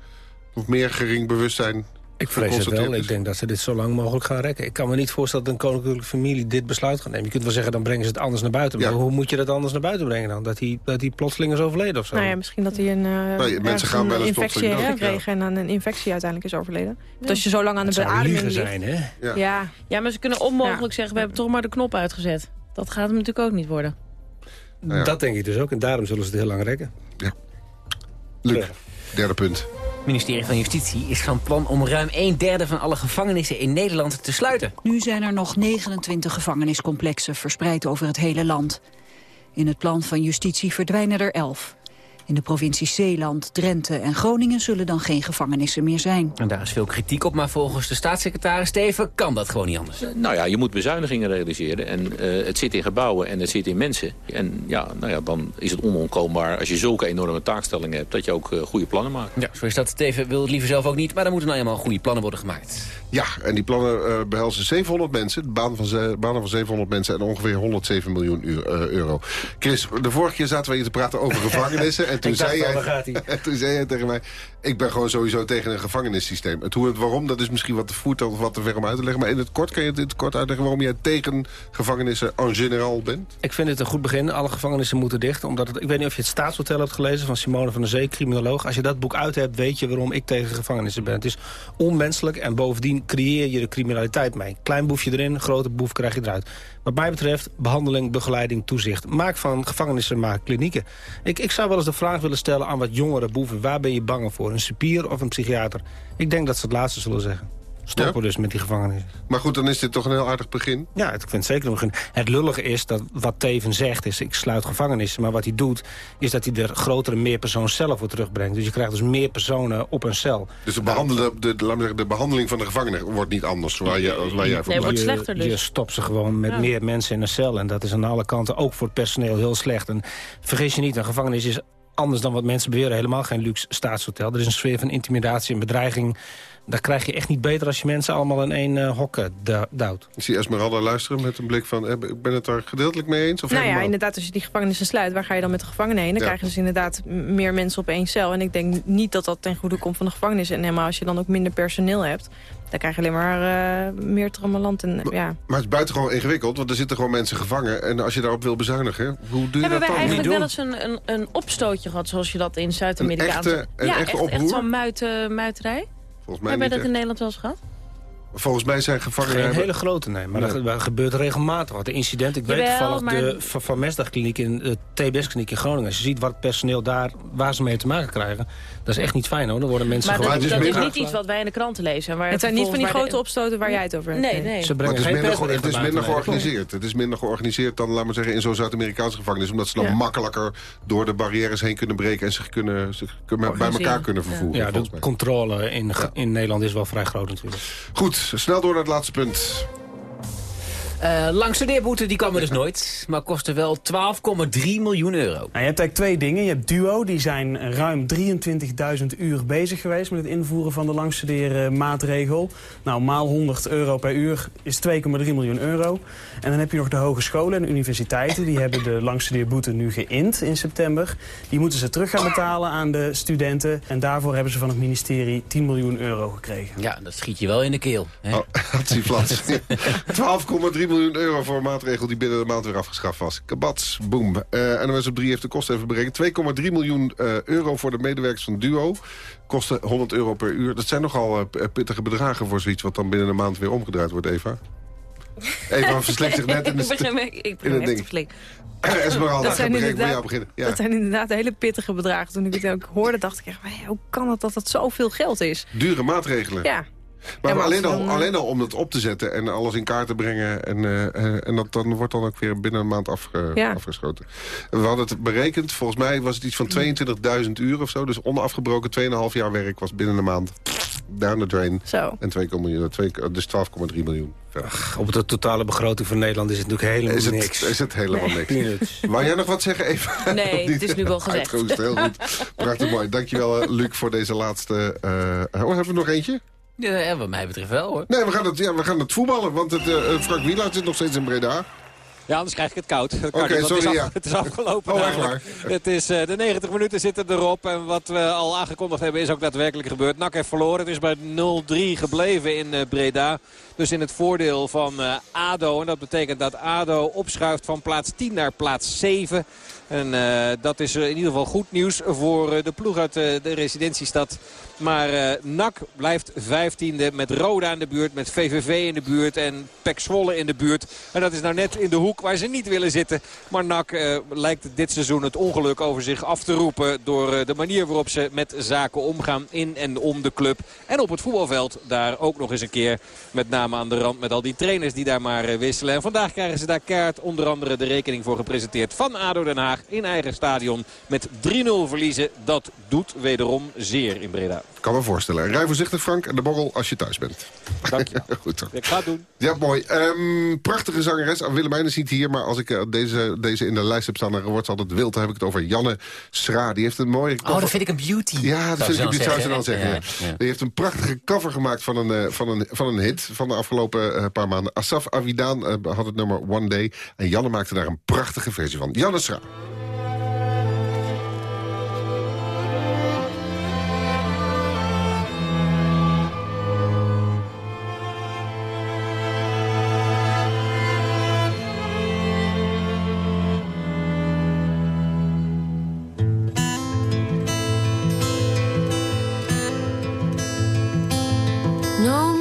S5: of meer gering bewustzijn
S17: Ik vrees het wel.
S5: is?
S17: Ik denk dat ze dit zo lang mogelijk gaan rekken. Ik kan me niet voorstellen dat een koninklijke familie dit besluit gaat nemen. Je kunt wel zeggen, dan brengen ze het anders naar buiten. Maar hoe moet je dat anders naar buiten brengen dan? Dat hij, dat hij plotseling is overleden of zo?
S16: Nou ja, misschien dat hij een, eh,
S5: mensen gaan wel
S16: een infectie heeft gekregen... en aan een infectie uiteindelijk is overleden. Want als je zo lang aan de beademing ligt...
S15: zijn,
S5: hè?
S16: Ja. ja.
S15: Ja, maar ze kunnen onmogelijk zeggen... we hebben toch maar de knop uitgezet. Dat gaat hem natuurlijk ook niet worden.
S17: Dat denk ik dus ook. En daarom zullen ze het heel lang rekken.
S5: Luc, derde punt.
S7: Ministerie van Justitie is van plan om ruim een derde van alle gevangenissen in Nederland te sluiten.
S31: Nu zijn er nog 29 gevangeniscomplexen verspreid over het hele land. In het plan van justitie verdwijnen er 11. In de provincies Zeeland, Drenthe en Groningen zullen dan geen gevangenissen meer zijn.
S7: En daar is veel kritiek op, maar volgens de staatssecretaris Steven kan dat gewoon niet anders.
S32: Nou ja, je moet bezuinigingen realiseren. En eh, het zit in gebouwen en het zit in mensen. En ja, nou ja, dan is het onontkoombaar als je zulke enorme taakstellingen hebt... dat je ook eh, goede plannen maakt.
S7: Ja, zo is dat. Steven wil het liever zelf ook niet, maar er moeten nou eenmaal goede plannen worden gemaakt.
S5: Ja, en die plannen eh, behelzen 700 mensen, de baan van ze- banen van 700 mensen... en ongeveer 107 miljoen uur- eh, euro. Chris, de vorige keer zaten we hier te praten over [laughs] gevangenissen... en toen, zei jij,
S17: gaat hij.
S5: en [laughs] toen zei jij tegen mij... ik ben gewoon sowieso tegen een gevangenissysteem. Het hoe en het waarom, dat is misschien wat te voet of wat te ver om uit te leggen... maar in het kort kan je het in het kort uitleggen... waarom jij tegen gevangenissen en generaal bent?
S17: Ik vind het een goed begin. Alle gevangenissen moeten dicht. Omdat het, ik weet niet of je het Staatshotel hebt gelezen van Simone van der Zee, criminoloog. Als je dat boek uit hebt, weet je waarom ik tegen gevangenissen ben. Het is onmenselijk en bovendien creëer je de criminaliteit mee. Klein boefje erin, grote boef krijg je eruit. Wat mij betreft, behandeling, begeleiding, toezicht. Maak van gevangenissen maar klinieken. Ik, ik zou wel eens de vraag willen stellen aan wat jongere boeven. Waar ben je bang voor? Een cipier of een psychiater? Ik denk dat ze het laatste zullen zeggen. Stoppen dus met die gevangenissen.
S5: Maar goed, dan is dit toch een heel aardig begin.
S17: Ja, ik vind het zeker een begin. Het lullige is dat wat Teven zegt is, ik sluit gevangenissen. Maar wat hij doet, is dat hij de grotere meerpersoon zelf voor terugbrengt. Dus je krijgt dus meer personen op een cel.
S5: Dus de, behandelen, de, de, laat me zeggen, de behandeling van de gevangenen wordt niet anders... waar, je, waar jij voor pleit.
S17: je, Je stopt ze gewoon met
S5: Ja.
S17: meer mensen in een cel. En dat is aan alle kanten ook voor het personeel heel slecht. En vergis je niet, een gevangenis is anders dan wat mensen beweren... helemaal geen luxe staatshotel. Er is een sfeer van intimidatie en bedreiging. Daar krijg je echt niet beter als je mensen allemaal in één eh, hok eh, du- duwt.
S5: Ik zie Esmeralda luisteren met een blik van... eh, ik ben het daar gedeeltelijk mee eens? Of
S16: Nou ja, inderdaad, als je die gevangenissen sluit, waar ga je dan met de gevangenen heen? Dan
S5: Ja.
S16: krijgen ze dus inderdaad meer mensen op één cel. En ik denk niet dat dat ten goede komt van de gevangenis. En helemaal als je dan ook minder personeel hebt, dan krijg je alleen maar eh, meer trammeland. En, ja.
S5: Maar het is buitengewoon ingewikkeld, want er zitten gewoon mensen gevangen. En als je daarop wil bezuinigen, hoe doe je
S15: Hebben
S5: dat
S15: wij
S5: dan?
S15: eigenlijk wel eens een, een, een opstootje gehad, zoals je dat in Zuid-Amerika...
S5: Een echte- een
S15: ja,
S5: echte
S15: echt, echt zo'n muiterij?
S5: Volgens mij
S15: Hebben we dat in. Nederland wel eens gehad?
S5: Volgens mij zijn gevangenen...
S17: Geen
S5: hebben-
S17: hele grote, nee. Maar
S5: Nee.
S17: dat, gebeurt regelmatig. Wat de incident, ik weet toevallig
S15: maar-
S17: de Van- Van Mesdag-kliniek in de TBS-kliniek in Groningen. Als je ziet wat het personeel daar, waar ze mee te maken krijgen. Dat is echt niet fijn hoor. Dan worden mensen
S15: Maar dat,
S17: gewoon...
S15: dat is niet iets wat wij in de kranten lezen. Waar
S16: Het zijn niet van die grote
S15: de-
S16: opstoten waar jij het over hebt.
S15: Nee, nee.
S17: Ze
S5: Maar
S17: brengen
S5: het is
S17: geen
S5: minder, ge- het is minder georganiseerd. Het is minder georganiseerd dan, laat maar zeggen, in zo'n Zuid-Amerikaanse gevangenis. Omdat ze dan
S17: Ja.
S5: makkelijker door de barrières heen kunnen breken... en zich, kunnen, zich bij elkaar kunnen vervoeren.
S17: Ja, de controle in, in Nederland is wel vrij groot natuurlijk.
S5: Goed, snel door naar het laatste punt.
S7: Eh lang studeerboete die kwam er dus nooit, maar kostte wel 12,3 miljoen euro.
S33: Nou, je hebt eigenlijk twee dingen. Je hebt Duo, die zijn ruim 23.000 uur bezig geweest met het invoeren van de langstuderen maatregel. Nou, maal 100 euro per uur is 2,3 miljoen euro. En dan heb je nog de hogescholen en universiteiten. Die hebben de langstudeerboete nu geïnd in september. Die moeten ze terug gaan betalen aan de studenten. En daarvoor hebben ze van het ministerie 10 miljoen euro gekregen.
S7: Ja, dat schiet je wel in de keel. Hè?
S5: Oh, [laughs] Hatsie [laughs] [laughs] flats. 12,3 miljoen euro voor een maatregel die binnen de maand weer afgeschaft was. Kabats, boom. Eh NOS op 3 heeft de kosten even berekend. 2,3 miljoen eh, euro voor de medewerkers van Duo. Kosten 100 euro per uur. Dat zijn nogal eh, pittige bedragen voor zoiets... wat dan binnen een maand weer omgedraaid wordt, Eva. Eva [laughs] verslikt zich net in de...
S15: ik begin, ik
S5: in
S15: begin
S5: het
S15: echt te
S5: ding. [clears throat] Esmeralda,
S16: Dat zijn inderdaad-
S5: jou beginnen. Ja.
S16: Dat zijn inderdaad hele pittige bedragen. Toen ik het ook hoorde, dacht ik echt, "Hé, hoe kan het dat dat zoveel geld is?
S5: Dure maatregelen.
S16: Ja.
S5: Maar, alleen, al,
S16: eh,
S5: alleen al om het op te zetten en alles in kaart te brengen. En, eh, eh, en dat dan wordt dan ook weer binnen een maand afge-
S16: Ja.
S5: afgeschoten. We hadden het berekend. Volgens mij was het iets van 22.000 uur of zo. Dus onafgebroken 2,5 jaar werk was binnen een maand. down the drain.
S16: Zo.
S5: En 2 miljoen, 2, dus 12,3 miljoen.
S17: Op de totale begroting van Nederland is het natuurlijk helemaal
S5: Is het,
S17: niks.
S5: is het helemaal niks. Wou jij nog wat zeggen, Eva?
S15: Nee, [laughs] het is nu wel gezegd.
S5: Uitgehoest, heel goed. Prachtig mooi. Dankjewel, Luc, voor deze laatste... eh, oh, hebben we nog eentje?
S7: Ja, wat mij betreft wel hoor.
S5: Nee, we gaan het, ja, we gaan het voetballen, want het, eh, Frank Wielaert zit nog steeds in Breda.
S10: Ja, anders krijg ik het koud.
S5: Oké,
S10: het,
S5: sorry,
S10: is af-
S5: ja.
S10: het is afgelopen.
S5: Oh, echt.
S10: Het is, eh, de 90 minuten zitten erop. En wat we al aangekondigd hebben is ook daadwerkelijk gebeurd. NAC heeft verloren. Het is bij 0-3 gebleven in eh, Breda. Dus in het voordeel van eh, ADO. En dat betekent dat ADO opschuift van plaats 10 naar plaats 7. En eh, dat is eh, in ieder geval goed nieuws voor eh, de ploeg uit de residentiestad. Maar NAC blijft vijftiende met Roda in de buurt, met VVV in de buurt en Pek Zwolle in de buurt. En dat is nou net in de hoek waar ze niet willen zitten. Maar NAC lijkt dit seizoen het ongeluk over zich af te roepen... door de manier waarop ze met zaken omgaan in en om de club. En op het voetbalveld daar ook nog eens een keer met name aan de rand... met al die trainers die daar maar wisselen. En vandaag krijgen ze daar kaart onder andere de rekening voor gepresenteerd... van ADO Den Haag in eigen stadion met 3-0 verliezen. Dat doet wederom zeer in Breda.
S5: Kan me voorstellen. Rij voorzichtig, Frank, en de borrel als je thuis bent.
S10: Dank je. [laughs]
S5: Goed zo.
S10: Ik ga het doen.
S5: Ja, mooi. Ehm, prachtige zangeres. Ah, Willemijn is niet hier, maar als ik eh, deze, deze in de lijst heb staan... dan wordt ze altijd wild. Dan heb ik het over Janne Schra. Die heeft een mooie...
S7: Oh, dat vind ik een beauty.
S5: Ja, dat
S7: Zou
S5: vind
S7: ze
S5: ik
S7: dan
S5: een zou ze dan zeggen.
S7: Ja,
S5: ja.
S7: ja.
S5: Die heeft een prachtige cover gemaakt van een, eh, van een, van een hit... van de afgelopen eh, paar maanden. Asaf Avidan eh, had het nummer One Day. En Janne maakte daar een prachtige versie van. Janne Schra.
S6: No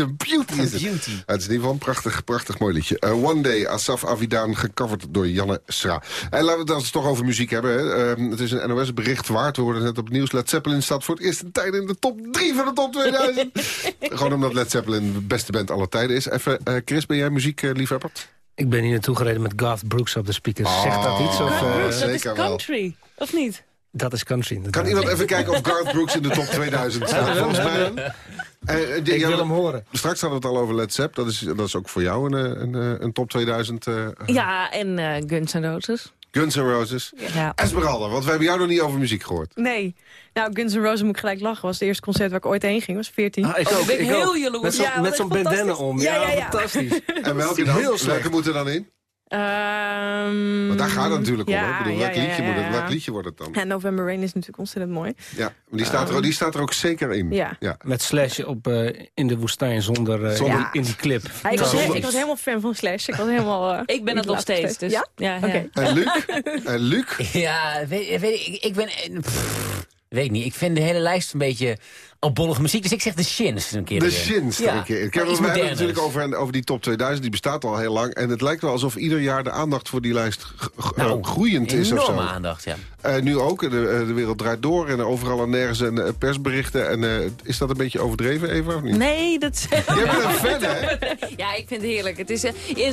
S5: een beauty. is het.
S7: beauty.
S5: Ja, het is in ieder geval een prachtig, prachtig mooi liedje. Eh, One Day, Asaf Avidan, gecoverd door Janne Sra. En laten we het dan eens toch over muziek hebben. Hè. Eh, het is een NOS-bericht waard. We hoorden net op het nieuws. Led Zeppelin staat voor het eerst in tijd in de top 3 van de top 2000. [laughs] Gewoon omdat Led Zeppelin de beste band aller tijden is. Even, eh, Chris, ben jij muziekliefhebber?
S17: Ik ben hier naartoe gereden met Garth Brooks op de speakers. Zegt dat iets? Of,
S5: Ah,
S17: eh,
S16: dat is
S5: zeker wel.
S16: country, of niet?
S17: Dat is country inderdaad.
S5: Kan iemand even kijken of Garth Brooks in de top 2000 staat? Volgens mij... die-
S17: Ik
S5: ja,
S17: wil hem horen.
S5: Straks hadden we het al over Led Zepp. Dat is, dat is ook voor jou een, eh, een, een top 2000 eh,
S16: Ja, en eh, Guns N' Roses.
S5: Guns N' Roses.
S16: Ja.
S5: Esmeralda, want we hebben jou nog niet over muziek gehoord.
S16: Nee. Nou, Guns N' Roses moet ik gelijk lachen. was het eerste concert waar ik ooit heen ging. was 14.
S17: Ah, ik
S16: Oh,
S17: ook,
S16: ben ik, heel
S17: ook.
S16: jaloers.
S17: Met zo'n-
S16: Ja,
S17: bandana om.
S16: Ja,
S17: Ja,
S16: ja, ja.
S17: fantastisch.
S5: En welke
S17: Heel
S5: dan?
S17: slecht.
S5: Welke moet er dan in?
S16: Ehm,
S5: Want daar gaat het natuurlijk om.
S16: ja,
S5: hè? Ik bedoel,
S16: ja,
S5: welk, liedje
S16: ja,
S5: moet het,
S16: ja.
S5: welk liedje wordt het dan?
S16: Ja, November Rain is natuurlijk ontzettend mooi.
S5: Ja, maar die staat, er, ook- die staat er ook zeker in.
S16: Ja.
S17: Met Slash op, eh, in de woestijn zonder, eh,
S5: Zonder-
S17: in, in die clip.
S16: Ja, ik, was,
S5: Zonder-
S16: ik was helemaal fan van Slash. Ik was helemaal... eh,
S15: Ik ben het nog steeds. Dus,
S16: Ja?
S15: ja.
S5: En Luc? [laughs] En Luc?
S7: Ja, weet, weet, ik, ik ben... pff, weet ik niet. Ik vind de hele lijst een beetje opbollige muziek. Dus ik zeg de Shins een keer.
S5: De. Shins
S7: Ja,
S5: een keer we hebben het natuurlijk over, over die top 2000. Die bestaat al heel lang. En het lijkt wel alsof ieder jaar de aandacht voor die lijst
S7: Nou,
S5: eh, groeiend is. Of zo.
S7: Enorme aandacht, ja.
S5: Eh, nu ook. De, eh, de wereld draait door. En overal en nergens en, persberichten. En eh, is dat een beetje overdreven, Eva? Of niet?
S16: Nee, dat...
S5: Jij bent een fan, hè?
S15: Ja, ik vind het heerlijk. Het is,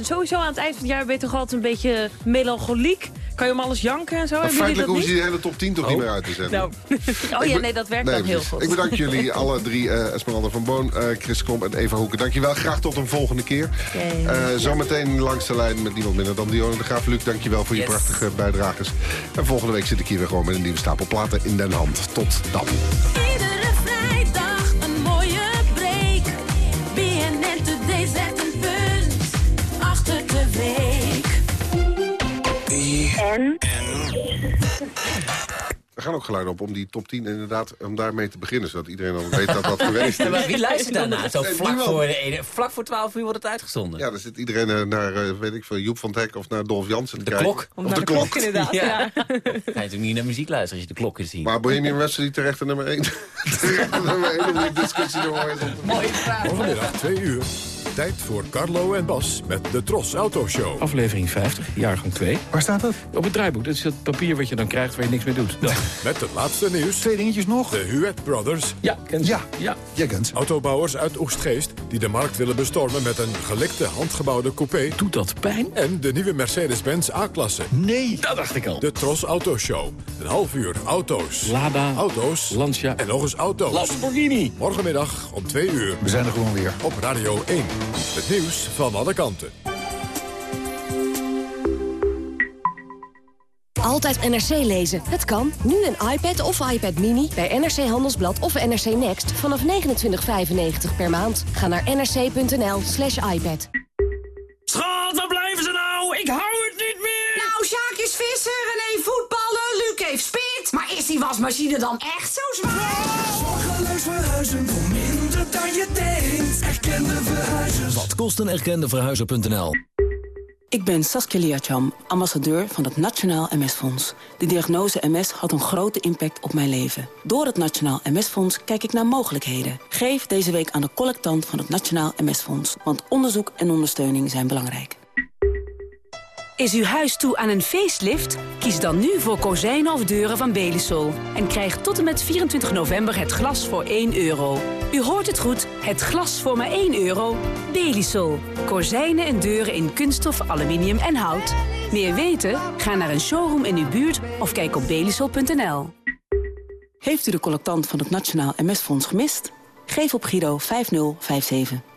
S15: sowieso aan het eind van het jaar ben je toch altijd een beetje melancholiek. Kan je om alles janken en zo?
S5: Maar feitelijk
S15: dat
S5: hoeven ze
S15: niet?
S5: die hele top 10 toch niet meer uit te zetten.
S15: Nou, [laughs] oh ja, nee, dat werkt
S5: Nee,
S15: dan heel goed.
S5: Ik bedank jullie [laughs] alle drie, eh Esmeralda van Boon, eh, Chris Klomp en Eva Hoeken. Dankjewel, graag tot een volgende keer. Eh, zometeen langs de lijn met niemand minder dan Dionne de Graaf. Luc, dankjewel voor je prachtige bijdrages. En volgende week zit ik hier weer gewoon met een nieuwe stapel platen in den hand. Tot dan.
S6: Iedere vrijdag een mooie break. BNN Today zet een punt achter de week.
S34: En?
S5: Er gaan ook geluiden op om die top 10 inderdaad, om daarmee te beginnen. Zodat iedereen dan weet dat dat geweest
S7: Ja,
S5: is. [laughs]
S7: maar wie luistert daarna? Zo vlak voor, de ene, vlak voor 12 uur wordt het uitgezonden.
S5: Ja, dan zit iedereen eh, naar, eh, weet ik veel, Joep van het Hek of naar Dolf Jansen te
S7: De
S5: kijken.
S7: klok.
S5: Of
S7: Naar
S5: de,
S7: de
S5: klok.
S7: klok, inderdaad, ja. [laughs] Ga je natuurlijk niet naar muziek luisteren als je de klok ziet.
S5: Maar Bohemian Rhapsody terecht nummer 1. terecht aan nummer 1 om die discussie te horen.
S7: Mooie vraag.
S4: Morgenmiddag 2 uur. Tijd voor Carlo en Bas met de Tros Auto Show.
S35: Aflevering 50, jaargang 2.
S4: Waar staat dat?
S35: Op het draaiboek. Dat is het papier wat je dan krijgt waar je niks mee doet. Dat. [laughs]
S4: Met het laatste nieuws. Twee dingetjes nog. De Huet Brothers.
S35: Ja, ken ze.
S4: Ja,
S35: ja.
S4: jij kent Autobouwers uit Oestgeest die de markt willen bestormen met een gelikte handgebouwde coupé.
S35: Doet dat pijn?
S4: En de nieuwe Mercedes-Benz A-klasse.
S35: Nee, dat dacht ik al.
S4: De Tros Auto Show. Een half uur auto's.
S35: Lada,
S4: Auto's.
S35: Lancia
S4: En nog eens auto's.
S35: Lamborghini.
S4: Morgenmiddag om 2 uur.
S35: We zijn er gewoon weer.
S4: Op Radio 1. Het nieuws van alle kanten.
S36: Altijd NRC lezen. Het kan. Nu een iPad of iPad Mini bij NRC Handelsblad of NRC Next vanaf 29,95 per maand. Ga naar nrc.nl slash iPad.
S6: Schat, waar blijven ze nou? Ik hou het niet meer! Nou, Sjaak is visser, René voetballen, Luc heeft spit. Maar is die wasmachine dan echt zo zwaar?
S37: Zorgeloos verhuizen voor minder dan je denkt. Erkende.
S38: Wat kost een erkende verhuizer.nl?
S39: Ik ben Saskia Liacham, ambassadeur van het Nationaal MS-fonds. De diagnose MS had een grote impact op mijn leven. Door het Nationaal MS-fonds kijk ik naar mogelijkheden. Geef deze week aan de collectant van het Nationaal MS-fonds. Want onderzoek en ondersteuning zijn belangrijk.
S40: Is uw huis toe aan een facelift? Kies dan nu voor kozijnen of deuren van Belisol. En krijg tot en met 24 november het glas voor 1 euro. U hoort het goed, het glas voor maar 1 euro. Belisol. Kozijnen en deuren in kunststof, aluminium en hout. Meer weten? Ga naar een showroom in uw buurt of kijk op belisol.nl.
S39: Heeft u de collectant van het Nationaal MS-fonds gemist? Geef op Guido 5057.